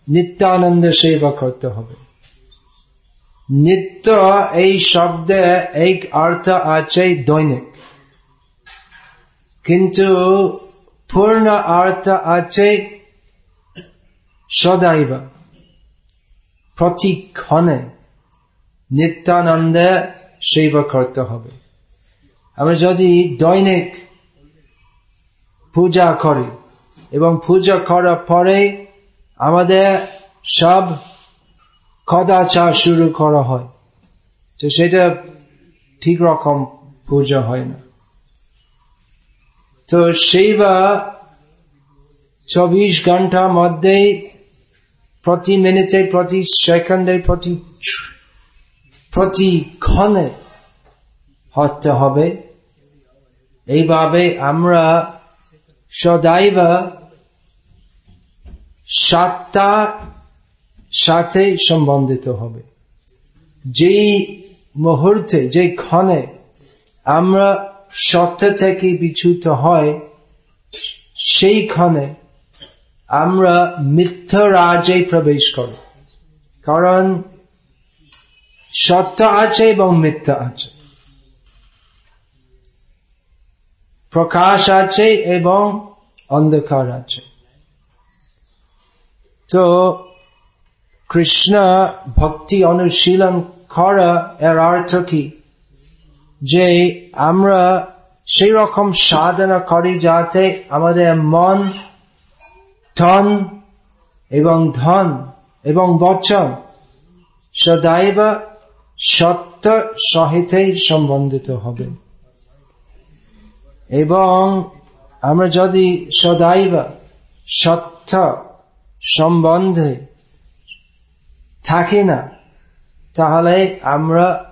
নিত্যানন্দ সেবা করতে হবে। নিত্য এই শব্দে এক অর্থ আছে দৈনিক। কিন্তু পূর্ণ অর্থ আছে সদাইব। প্রতিক্ষণে। নিত্যানন্দে সেবা করতে হবে। আমরা যদি দৈনিক পূজা করি এবং পূজা করার পরে আমাদের সব কদাচার শুরু করা হয়, তো সেটা ঠিক রকম পূজা হয় না। তো সেইবা চব্বিশ ঘণ্টার মধ্যে প্রতি মিনিটে, প্রতি সেকেন্ডে, প্রতি প্রতি ক্ষণে হতে হবে। এইভাবে আমরা সদাইব সাতটা সাথে সম্বন্ধিত হবে। যেই মুহূর্তে, যে ক্ষণে আমরা সত্য থেকে বিচ্যুত হয় সেই ক্ষণে আমরা মিথ্যা রাজে প্রবেশ করি কারণ সত্য আছে এবং মিথ্যা আছে। প্রকাশ আছে এবং অন্ধকার আছে। তো কৃষ্ণ ভক্তি অনুশীলন করা এর অর্থ কি? যে আমরা সেই রকম সাধনা করি যাতে আমাদের মন, ধন এবং ধন এবং বচন সদাইব সত্য সহিতে সম্বন্ধিত হবে। এবং আমরা যদি সদাইব সত্য সম্বন্ধে থাকি না, তাহলে আমরা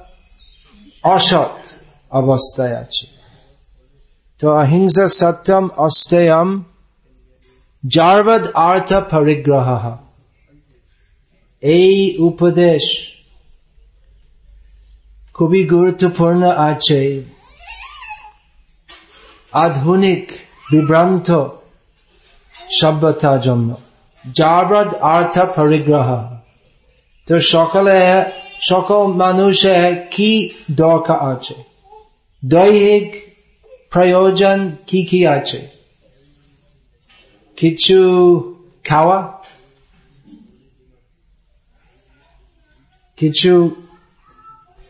অসৎ অবস্থায় আছি। তো অহিংসা সত্যম অস্তেয়ম জার্বদ অর্থ পরিগ্রহ। এই উপদেশ খুবই গুরুত্বপূর্ণ আছে। আধুনিক, বিভ্রান্ত সভ্যতার জন্য। জার্বদ অর্থ পরিগ্রহ। তো সকলে, সকল মানুষের কি দরকার আছে? দৈহিক প্রয়োজন কি কি আছে? কিছু খাওয়া? কিছু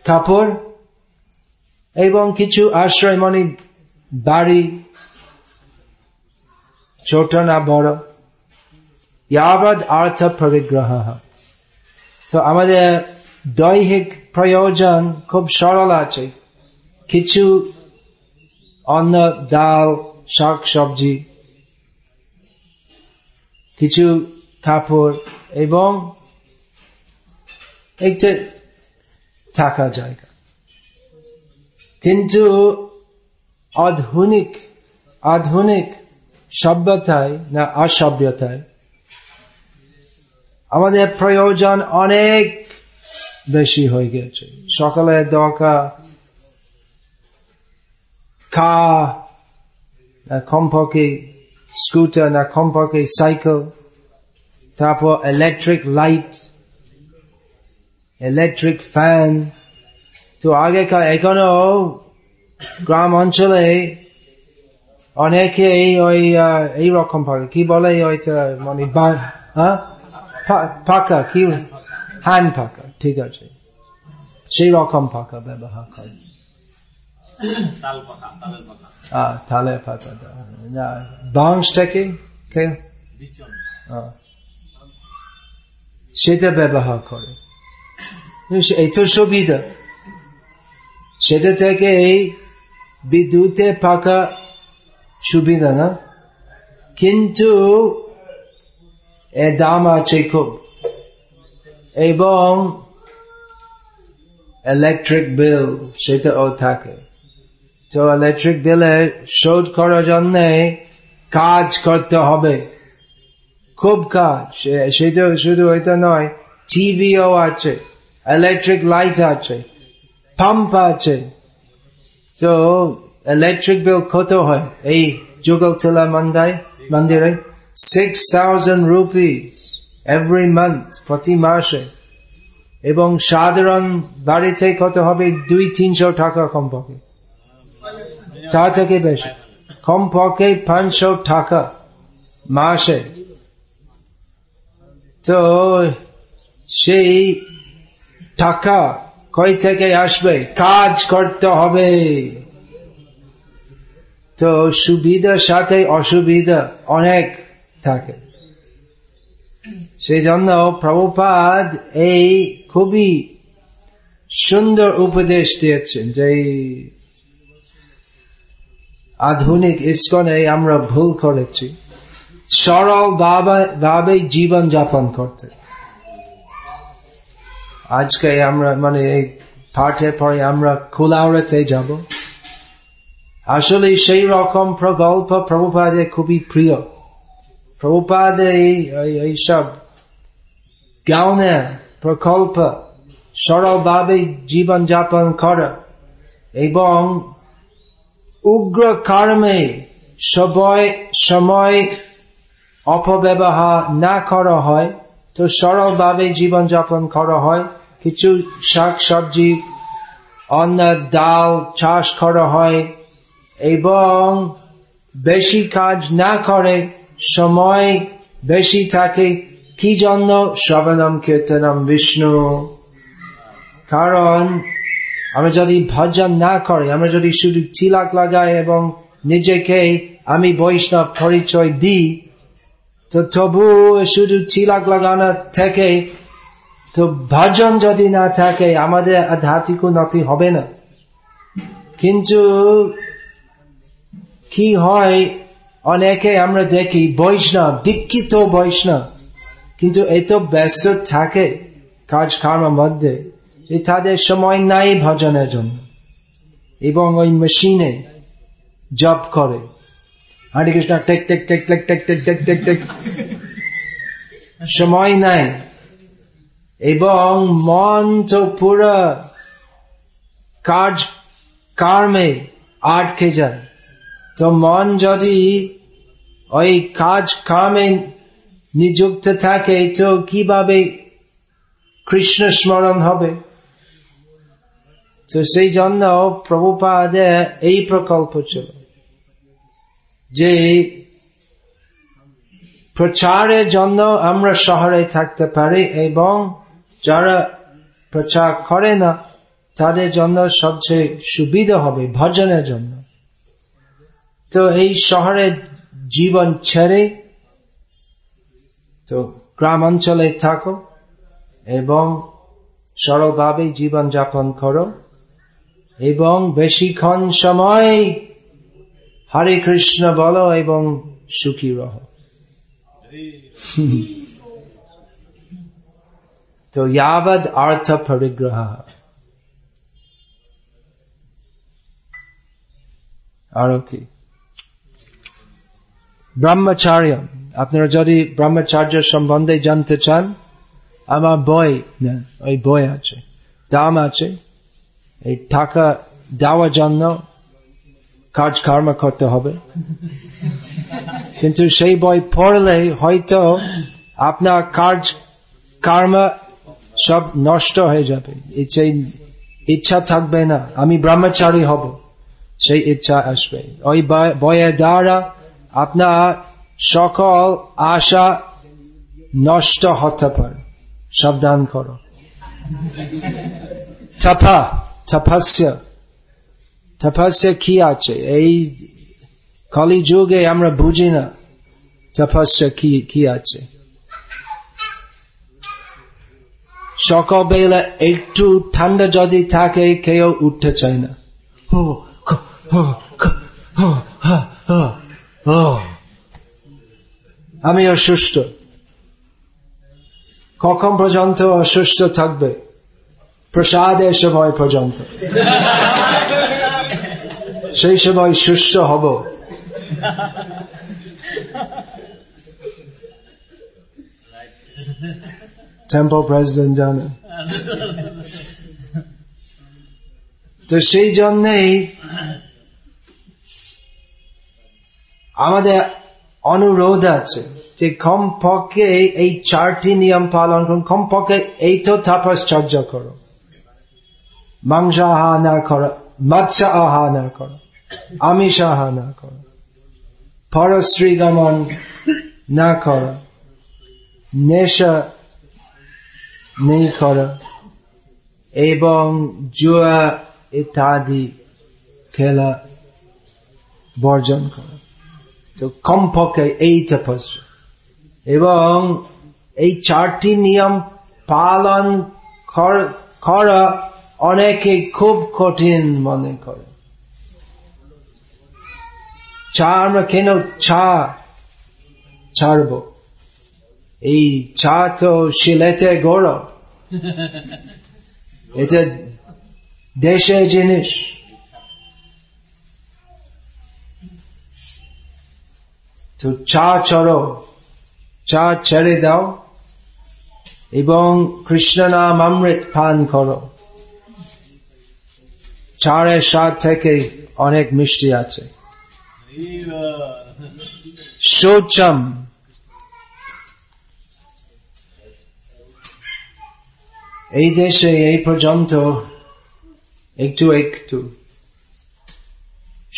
কাপড় এবং কিছু আশ্রয় মানে বাড়ি, ছোট না বড়। ইয়াবদ অর্থ পরিগ্রহ। তো আমাদের দৈহিক প্রয়োজন খুব সরল আছে। কিছু অন্ন, ডাল, শাক সবজি, কিছু কাপড় এবং একটা থাকা জায়গা। কিন্তু আধুনিক আধুনিক সভ্যতায় না অসভ্যতায় আমাদের প্রয়োজন অনেক বেশি হয়ে গেছে। সকালে দরকার কা কমপক্ষে স্কুটার, না কমপক্ষে সাইকেল, তারপর ইলেকট্রিক লাইট ইলেকট্রিক ফ্যান তো আগেকার এখনও গ্রাম অঞ্চলে অনেকে ওই এইরকম পাকে কি বলে ওইটা মানে পাকা কি হ্যান্ড পাকা ঠিক আছে সেই রকম পাকা ব্যবহার করে তালের পাতা বাঁশ থেকে সেটা ব্যবহার করে এই তো সুবিধা সেটা থেকে এই বিদ্যুতে পাকা সুবিধা না কিন্তু এর দাম আছে খুব। এবং ইলেকট্রিক বিল সেটাও থাকে। তো ইলেকট্রিক বিলে শোধ করার জন্য কাজ করতে হবে। খুব কাজ। সেটা শুধু ওইটা নয় টিভিও আছে। ইলেকট্রিক লাইট আছে পাম্প আছে। তো ইলেকট্রিক বিল কত হয়? এই যুগল তিলা মন্দায়, মন্দিরে six thousand rupees every month প্রতি মাসে। এবং সাধারণ বাড়িতে কত হবে? দুই তিনশো টাকা কমপক্ষে। তা থেকে বেশি। কমপক্ষে পাঁচশো টাকা মাসে। তো, সেই টাকা কই থেকে আসবে? কাজ করতে হবে। তো সুবিধার সাথে অসুবিধা অনেক থাকে। সেই জন্য প্রভুপাদ এই খুবই সুন্দর উপদেশ দিয়েছেন যে আধুনিক ইস্কনে আমরা ভুল করেছি। সরল ভাবে জীবন যাপন করতে। আজকে আমরা মানে এই পাঠে পরে আমরা খোলাওড়াতে যাব। আসলে সেই রকম প্রকল্প প্রভুপাদে খুবই প্রিয়। প্রভুপাদ এইসব গাউনে প্রকল্প সরলভাবে জীবন যাপন করা এবং উগ্র কর্মে সবয়, সময় অপব্যবহার না করা হয়। তো সরলভাবে জীবন যাপন করা হয়। কিছু শাক সবজি অন্ন, ডাল, চাষ করা হয় এবং বেশি কাজ না করে সময় বেশি থাকে। কি জন্য? শ্রবণম কীর্তনম বিষ্ণু। কারণ আমি যদি ভজন না করে আমরা যদি শুধু চিলাক লাগাই এবং নিজেকে আমি বৈষ্ণব পরিচয় দিই তো তবু শুধু চিলাক লাগানো থেকে, তো ভজন যদি না থাকে, আমাদের আধ্যাত্মিক উন্নতি হবে না। কিন্তু কি হয়, অনেকে আমরা দেখি, বৈষ্ণব, দীক্ষিত বৈষ্ণব, কিন্তু এত ব্যস্ত থাকে কাজ কর্মের মধ্যে, যে তাদের সময় নাই ভজনের জন্য, এবং ওই মেশিনে জব করে। Hare Krishna take take take take take take take take take. সময় নাই। এবং মন তো পুরো কাজ, কর্মে আটকে যায়। তো মন যদি ওই কাজ কামে নিযুক্ত থাকে, তো কীভাবে কৃষ্ণ স্মরণ হবে? তো সেই জন্য প্রভুপাদে এই প্রকল্প ছিল। যে প্রচারের জন্য আমরা শহরে থাকতে পারি এবং যারা প্রচার করে না, তাদের জন্য সবচেয়ে সুবিধা হবে ভজনের জন্য। তো এই শহরের জীবন ছেড়ে তো গ্রাম অঞ্চলে থাকো এবং সরলভাবে জীবন যাপন করো এবং বেশিক্ষণ সময় হরে কৃষ্ণ বলো এবং সুখী রহ তো ইয়াবদ অর্থ পরিগ্রহ আরও কি ব্রহ্মচার্য আপনারা যদি ব্রহ্মচার্য সম্বন্ধে জানতে চান আমার বই ওই বই আছে দাম আছে এই টাকা দেওয়ার জন্য কাজ কর্ম করতে হবে। কিন্তু সেই বই পড়লে হয়তো আপনার কাজ কর্ম সব নষ্ট হয়ে যাবে। ইচ্ছা থাকবে না। আমি ব্রহ্মচারী হব। সেই ইচ্ছা আসবে। ওই বইয়ের দ্বারা আপনার সকল আশা নষ্ট হতে পারে। সাবধান করো। তপা তপস্যা। তপস্যা কি আছে এই কলি যুগে আমরা বুঝি না তপস্যা কি কি আছে সকালবেলা একটু ঠান্ডা যদি থাকে কেউ উঠতে চায় না আমি অসুস্থ কখন পর্যন্ত অসুস্থ থাকবে প্রসাদের সময় পর্যন্ত সেই সময় সুস্থ হব। টেম্পল প্রেসিডেন্ট জানেন তো সেই জন্যেই আমাদের অনুরোধ আছে যে কমপক্ষে এই চারটি নিয়ম পালন করুন। কমপক্ষে এই তো তপশ্চর্য করো। মাংস আহা না করো মৎস্য আহা না করো। আমিষ আহা না করো। পরশ্রী গমন না করো। নেশা নেই করো। এবং জুয়া, ইত্যাদি খেলা বর্জন করো। তো কমপক্ষে এই তপস্যা এবং এই চারটি নিয়ম পালন করা অনেকে খুব কঠিন মনে করে। চা আমরা কেন চা। ছাড়ব। এই চা তো শিলেতে গড় *laughs* এটা দেশের জিনিস। তো চা চড়ো চা ছেড়ে দাও। এবং কৃষ্ণ নাম অমৃত পান করো। চারের স্বাদ থেকে অনেক মিষ্টি আছে। শৌচম এই দেশে, এই পর্যন্ত, একটু একটু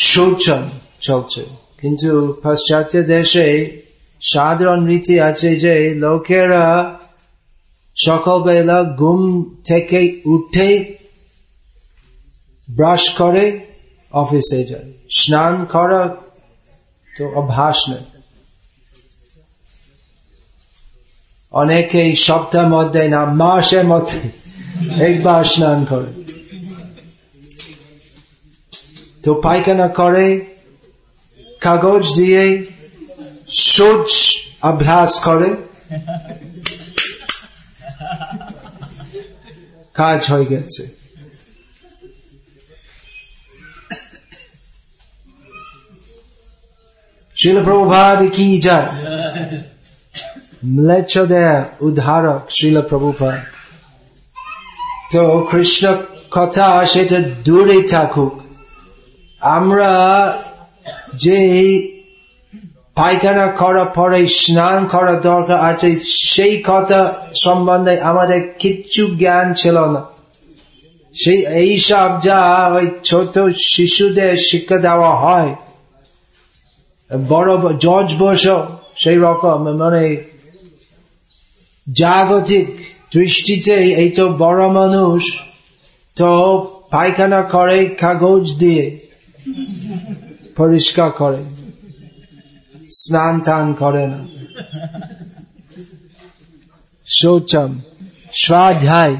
শৌচম চলছে। কিন্তু পাশ্চাত্য দেশে সাধারণ রীতি আছে যে লোকেরা সকালবেলা ঘুম থেকে উঠে ব্রাশ করে অফিসে যায়, স্নান করা তো অভ্যাস নেই। অনেকে সপ্তাহ মধ্যে না, মাসের মধ্যে একবার স্নান করে। তো পায়খানা করে, কাগজ দিয়ে সোচ অভ্যাস করে। কাজ হয়ে গেছে। শিল প্রভুপাদ কি যায় ম্লেচ্ছদের উদ্ধারক শিল প্রভুপাদ তো কৃষ্ণ কথা সেটা দূরে থাকুক আমরা যে পায়খানা করা পরে স্নান করা দরকার আছে সেই কথা সম্বন্ধে আমাদের কিচ্ছু জ্ঞান ছিল না সেই এইসব যা ওই ছোট শিশুদের শিক্ষা দেওয়া হয় বড় জর্জ বস সেই রকম মানে জাগতিক দৃষ্টিতে এই তো বড় মানুষ, তো পায়খানা করে, কাগজ দিয়ে পরিষ্কার করে। স্নান টান করে না। শৌচম স্বাধ্যায়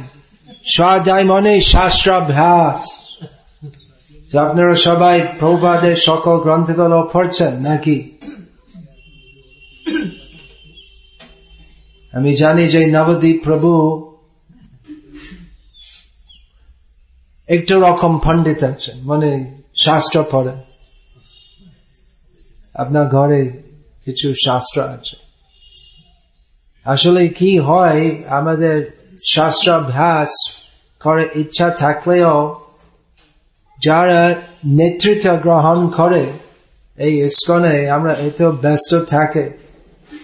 স্বাধ্যায় মনে শাস্ত্রাভ্যাস। আপনারা সবাই প্রভাদের সকল গ্রন্থগুলো পড়ছেন নাকি? আমি জানি যে নবদ্বীপ প্রভু একটু রকম পণ্ডিত আছেন মানে শাস্ত্র পড়ে আপনার ঘরে কিছু শাস্ত্র আছে। আসলে কি হয়, আমাদের শাস্ত্রাভ্যাস করে ইচ্ছা থাকলেও যারা নেতৃত্ব গ্রহণ করে, এই ইস্কনে আমরা এত ব্যস্ত থাকে,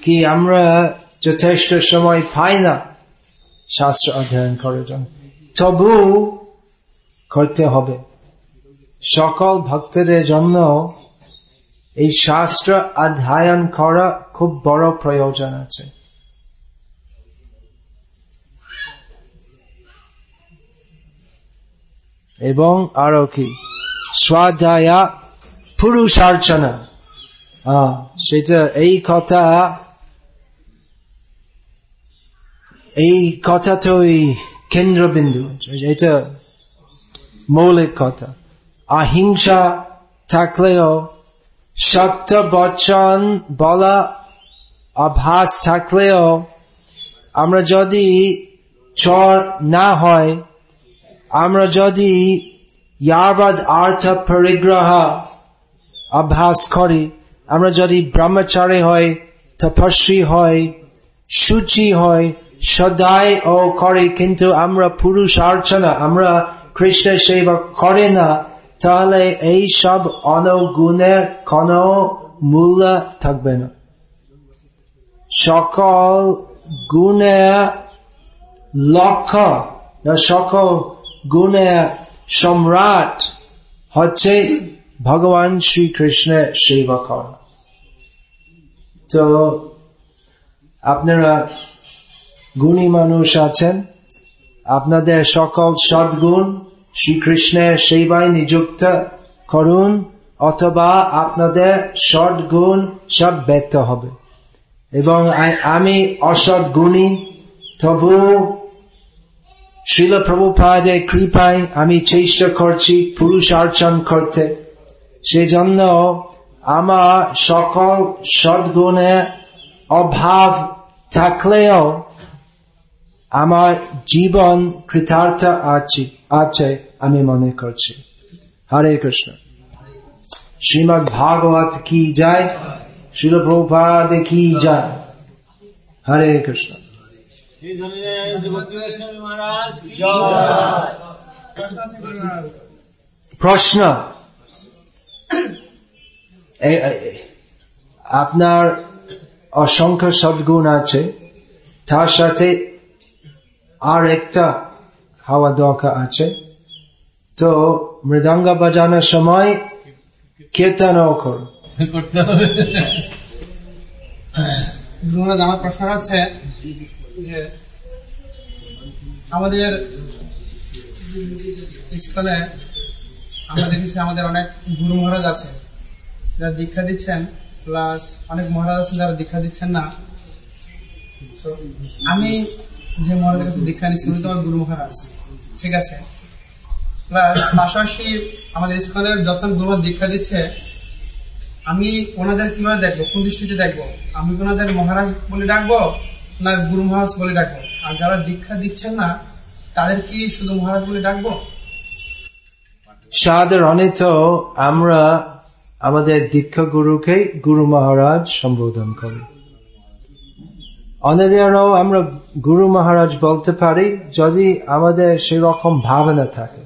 কি আমরা যথেষ্ট সময় পাই না? শাস্ত্র অধ্যয়ন করার জন্য। তবু করতে হবে। সকল ভক্তদের জন্য এই শাস্ত্র অধ্যয়ন করা খুব বড় প্রয়োজন আছে। এবং আরও কি? স্বাধ্যায়া পুরুষার্চনা। সেটা এই কথা এই কথা তো এই কেন্দ্রবিন্দু। এটা মৌলিক কথা। অহিংসা থাকলেও সত্য বচন বলা অভাস থাকলেও আমরা যদি চর না হয় আমরা যদি ইয়াবাদ আর্থ পরিগ্রহ অভ্যাস করি, আমরা যদি ব্রহ্মচারী হয় তপস্বী হয় সূচি হয় সদাই ও করে, কিন্তু আমরা পুরুষ অর্চনা আমরা কৃষ্ণের সেবা করে না, তাহলে এই সব অনগুণে কোন মূল্য থাকবে না। সকল গুণে লক্ষ্য, সকল গুণের সম্রাট হচ্ছে ভগবান শ্রীকৃষ্ণের সেবা করা তো আপনারা গুণী মানুষ আছেন। আপনাদের সকল সদ্গুণ শ্রীকৃষ্ণের সেবায় নিযুক্ত করুন, অথবা আপনাদের সদ্গুণ সব ব্যর্থ হবে। এবং আমি অসৎ গুণী তবু শিল প্রভুপাদের কৃপায় আমি চেষ্টা করছি পুরুষ পুরুষার্চন করতে। সেজন্য আমার সকল সদ্গুণের অভাব থাকলেও আমার জীবন কৃতার্থ আছে আছে আমি মনে করছি। হরে কৃষ্ণ। শ্রীমদ ভাগবত কি যায়? শিল প্রভুপাদ কি যায়? হরে কৃষ্ণ। প্রশ্ন। আপনার অসংখ্য সদ্গুণ আছে। তার সাথে আর একটা হাওয়া দরকার আছে। তো মৃদঙ্গ বাজানোর সময় কীর্তনও কর করতে হবে। আমার প্রশ্ন আছে যে আমাদের স্কুলে আমরা দেখেছি আমাদের অনেক গুরু মহারাজ আছে, যারা দীক্ষা দিচ্ছেন প্লাস অনেক মহারাজ আছেন যারা দীক্ষা দিচ্ছেন না। তো আমি যে মহারাজের কাছে দীক্ষা নিচ্ছি, উনি তোমার গুরু মহারাজ, ঠিক আছে? প্লাস পাশাপাশি আমাদের স্কুলের যখন গুরু দীক্ষা দিচ্ছে, আমি ওনাদের কীভাবে দেখব, কোন দৃষ্টিতে দেখব? আমি ওনাদের মহারাজ বলে ডাকবো? না গুরু মহারাজ বলে ডাকবো? আর যারা দীক্ষা দিচ্ছেন না, তাদের কি শুধু মহারাজ বলে ডাকবো? সাধারণত আমরা আমাদের দীক্ষা গুরুকে গুরু মহারাজ সম্বোধন করি। অন্যদেরও আমরা গুরু মহারাজ বলতে পারি, যদি আমাদের সেরকম ভাবনা থাকে।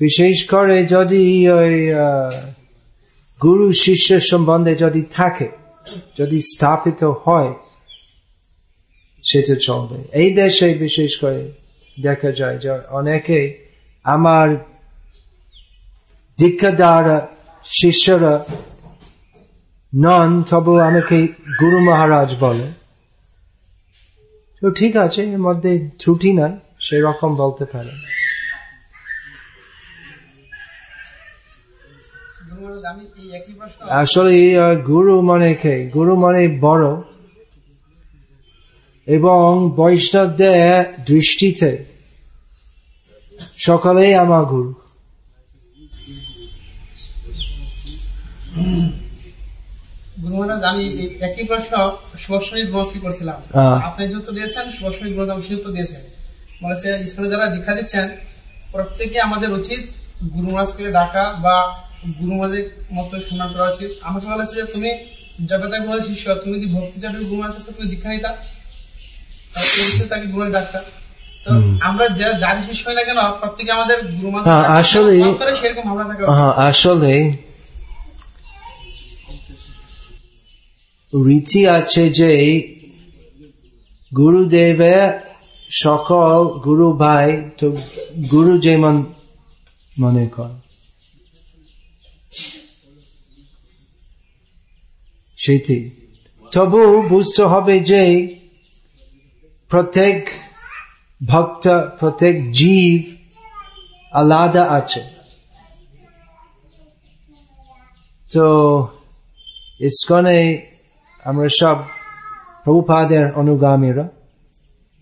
বিশেষ করে যদি ওই গুরু শিষ্যের সম্বন্ধে যদি থাকে যদি স্থাপিত হয়, সেটা চলবে। এই দেশে বিশেষ করে দেখা যায় যে অনেকে আমার দীক্ষাদার শিষ্যরা নন, তবু আমাকে গুরু মহারাজ বলে। তো ঠিক আছে, এর মধ্যে ত্রুটি নাই, সেরকম বলতে পারে আসলে গুরু মানে কে? গুরু মানে বড়। এবং বৈষ্ণবদের দৃষ্টিতে সকলেই আমার গুরু। গুরু মহারাজ আমি একই প্রশ্ন সুভাষী গুরুকে করছিলাম। আপনি যে দিয়েছেন সুভাষী দিয়েছেন। বলেছে স্কুলে যারা দীক্ষা দিচ্ছেন প্রত্যেকে আমাদের উচিত গুরু মহারাজ করে ডাকা বা গুরু মহারাজের মতো সম্মান করা উচিত। আমাকে বলেছে যে তুমি জগতের শিষ্য তুমি যদি ভক্তি চাটে গুরু মহারাজ কাছ তুমি দীক্ষা নিতা? তাকে গুরু ডাক্তা আমরা যার শিষ্য হয় না কেন প্রত্যেকে আমাদের গুরু আসলে সেরকম ভাবনা থাকে আসলে রীতি আছে যে গুরুদেবে সকল গুরু ভাই তো গুরু যেমন মনে কর সেটি। তবু বুঝতে হবে যে প্রত্যেক ভক্ত, প্রত্যেক জীব আলাদা আছে। তো ইস্কনে আমরা সব প্রভুপাদের অনুগামীরা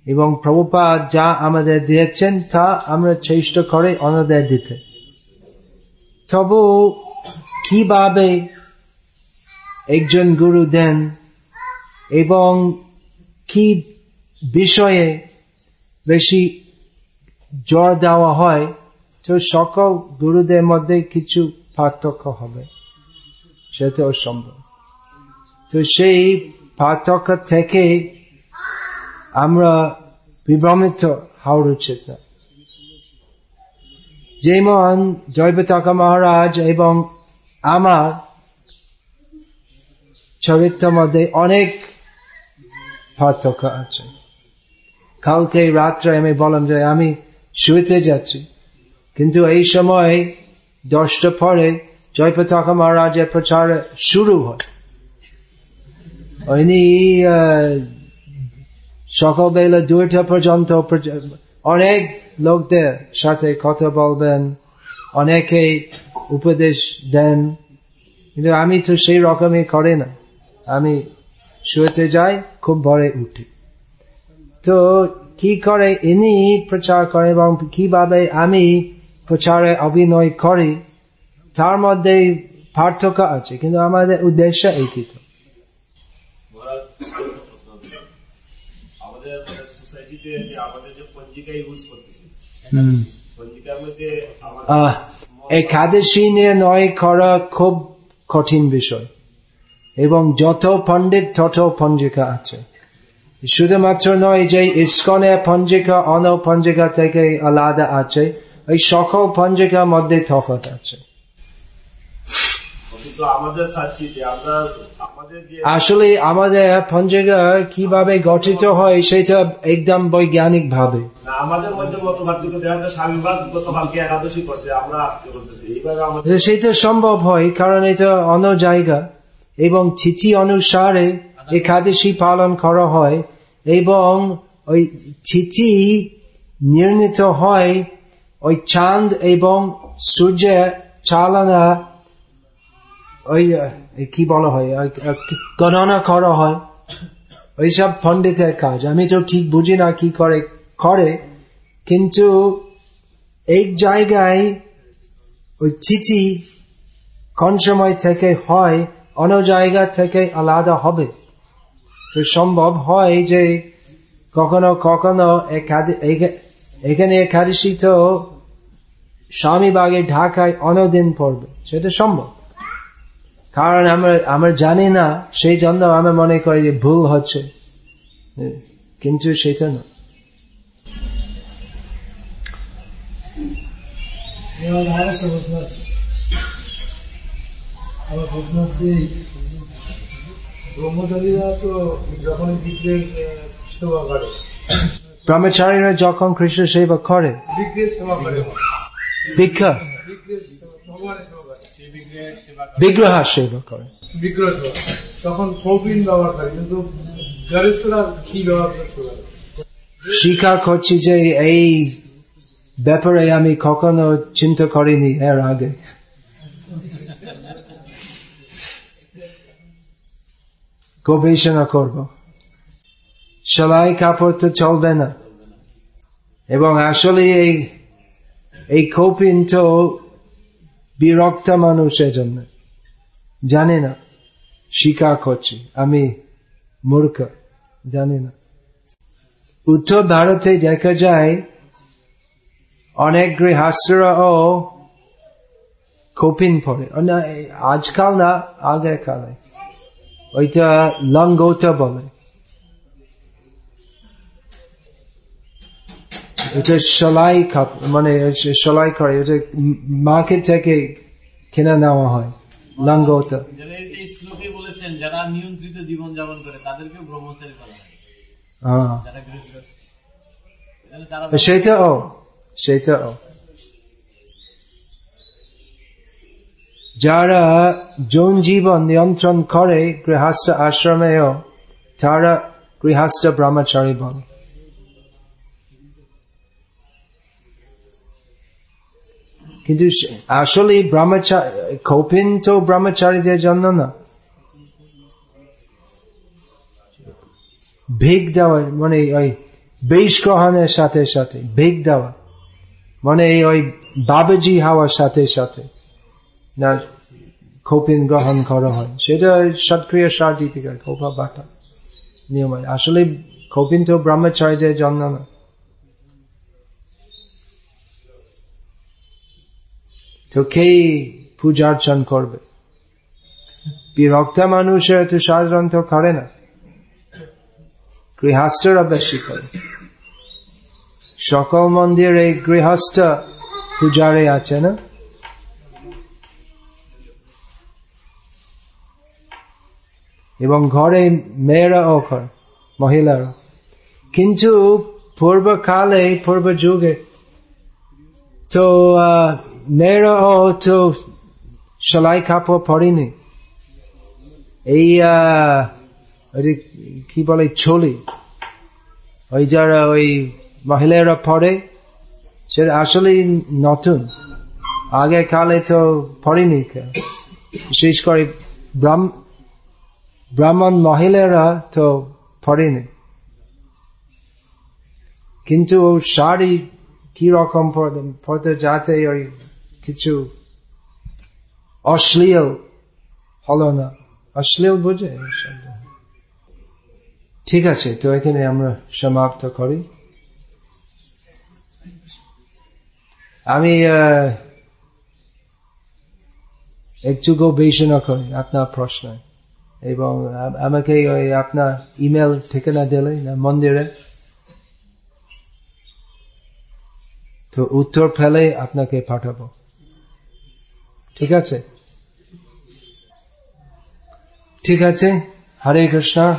এবং প্রভুপাদ যা আমাদের দিয়েছেন তা আমরা চেষ্টা করে অন্যদের দিতে। তবু কীভাবে একজন গুরু দেন এবং কি বিষয়ে বেশি জোর দেওয়া হয়, তো সকল গুরুদের মধ্যে কিছু পার্থক্য হবে। সেটাও সম্ভব। তো সেই পার্থক্য থেকে আমরা বিভ্রমিত হওয়ার উচিত। না যেমন জৈবতাকা মহারাজ এবং আমার চরিত্রের মধ্যে অনেক পার্থক্য আছে। কালকে রাত্রে আমি বললাম যে আমি শুইতে যাচ্ছি। কিন্তু এই সময় দশটা পরে জয় পতাকা মহারাজের প্রচার শুরু হয়। সকালবেলা দুইটা পর্যন্ত অনেক লোকদের সাথে কথা বলবেন অনেকে উপদেশ দেন। কিন্তু আমি তো সেই রকমই করে না। আমি শুয়েতে যাই খুব ভরে উঠি। তো কি করে ইনি প্রচার করে এবং কীভাবে আমি প্রচারে অভিনয় করি তার মধ্যে পার্থক্য আছে কিন্তু আমাদের উদ্দেশ্য একই তো। একাদশী নিয়ে নয় করা খুব কঠিন বিষয়। এবং যত পণ্ডিত তত পঞ্জিকা আছে। শুধুমাত্র নয় যে ইস্কনের পঞ্জিকা অন পঞ্জিকা থেকে আলাদা আছে। ওই সকল পঞ্জিকার মধ্যে তফাত আছে। আসলে আমাদের পঞ্জিকা কীভাবে গঠিত হয় সেটা একদম বৈজ্ঞানিক ভাবে আমাদের মধ্যে মত দেখা যায় স্বামীবাদ গতকালকে একাদশী করছে আমরা আজকে করতেছি সেটা সম্ভব হয় কারণ এটা অন্য জায়গা। এবং তিথি অনুসারে একাদশী পালন করা হয় এবং ওই তিথি নির্ণীত হয় ওই চাঁদ এবং সূর্যের চালনা ওই কি বলা হয়? গণনা করা হয়। ওইসব পণ্ডিতের কাজ। আমি তো ঠিক বুঝি না কি করে করে। কিন্তু এক জায়গায় ওই তিথি কোন সময় থেকে হয় অন্য জায়গা থেকে আলাদা হবে। তো সম্ভব হয় যে কখনো কখনো এখানে একাদশী তো স্বামীবাগে ঢাকায় অনদিন পড়বে। সেটা সম্ভব। কারণ আমরা আমরা জানি না, সেই জন্য আমরা মনে করি যে ভুল হচ্ছে। কিন্তু সেটা না। আমার প্রশ্ন হচ্ছে ব্রহ্মচারীরা তো যখন বিক্রির সেবা করে ব্রহ্মচারীরা যখন কৃষ্ণ সেবা করে। সেবা করে। ভিক্ষা বিগ্রহ সেবা করে। বিগ্রহ তখন কৌপিন ব্যবহার করে কিন্তু গরিষ্ঠরা কি ব্যবহার করতে পারে স্বীকার করছি যে এই ব্যাপারে আমি কখনো চিন্তা করিনি এর আগে। গবেষণা করব। সেলাই কাপড় তো চলবে না। এবং আসলে এই এই কৌপিন তো বিরক্ত মানুষের জন্য জানি না স্বীকার করছি। আমি মূর্খ, জানি না। উত্তর ভারতে দেখা যায়, অনেক গৃহস্থরা ও কপিন পরে। আজকাল না আগের কালে ওইটা লঙ্গোটা বলে। এটা সেলাই খাপ মানে সেলাই করে এটা মার্কেট থেকে কিনে নেওয়া হয় লঙ্গোটা শ্লোকে বলেছেন যারা নিয়ন্ত্রিত জীবন যাপন করে তাদেরকে ব্রহ্মচারী বলা হয়। যারা সেটা ও সেটা ও যারা যৌন জীবন নিয়ন্ত্রণ করে গৃহস্থ আশ্রমেও, তারা গৃহস্থ ব্রহ্মচারী বলে। কিন্তু আসলে ব্রহ্মচারী, কৌপিন তো ব্রহ্মচারীদের জন্য না। ভিক দেওয়া মানে ওই বেশ গ্রহণের সাথে সাথে, ভিক দেওয়া মানে ওই বাবাজি হওয়ার সাথে সাথে। না কৌপিন গ্রহণ করা হয় সেটা সৎক্রিয় সার্টিফিকেট কৌপা বাটা নিয়ম আসলে কৌপিন তো ব্রহ্মচারীদের জন্য না তো কে পূজার্চন করবে বিরক্ত মানুষের তো সাধারণত করে না গৃহস্থরা বেশি করে সকল মন্দিরে গৃহস্থ পূজারে আছে না এবং ঘরে মেয়েরাও করে মহিলারা। কিন্তু পূর্বকালে পূর্ব যুগে তো মেয়েরাও তো সেলাই কাপড় পরেনি। এই কি বলে ছলি ওই যারা ওই মহিলারা পরে সেটা আসলে নতুন। আগে কালে তো পড়েনি। বিশেষ করে ব্রাহ্মণ মহিলারা তো পড়েনি। কিন্তু শাড়ি কি রকম পরতে যাতে ওই কিছু অশ্লীল হলো না। অশ্লীল বুঝে ঠিক আছে তো এখানে আমরা সমাপ্ত করি। আমি আহ, বেশি না করি আপনার প্রশ্ন এবং আমাকে ওই আপনার ইমেল ঠিকানা দিলে মন্দিরে। তো উত্তর ফেলে আপনাকে পাঠাবো। ঠিক আছে? ঠিক আছে? হরে কৃষ্ণ।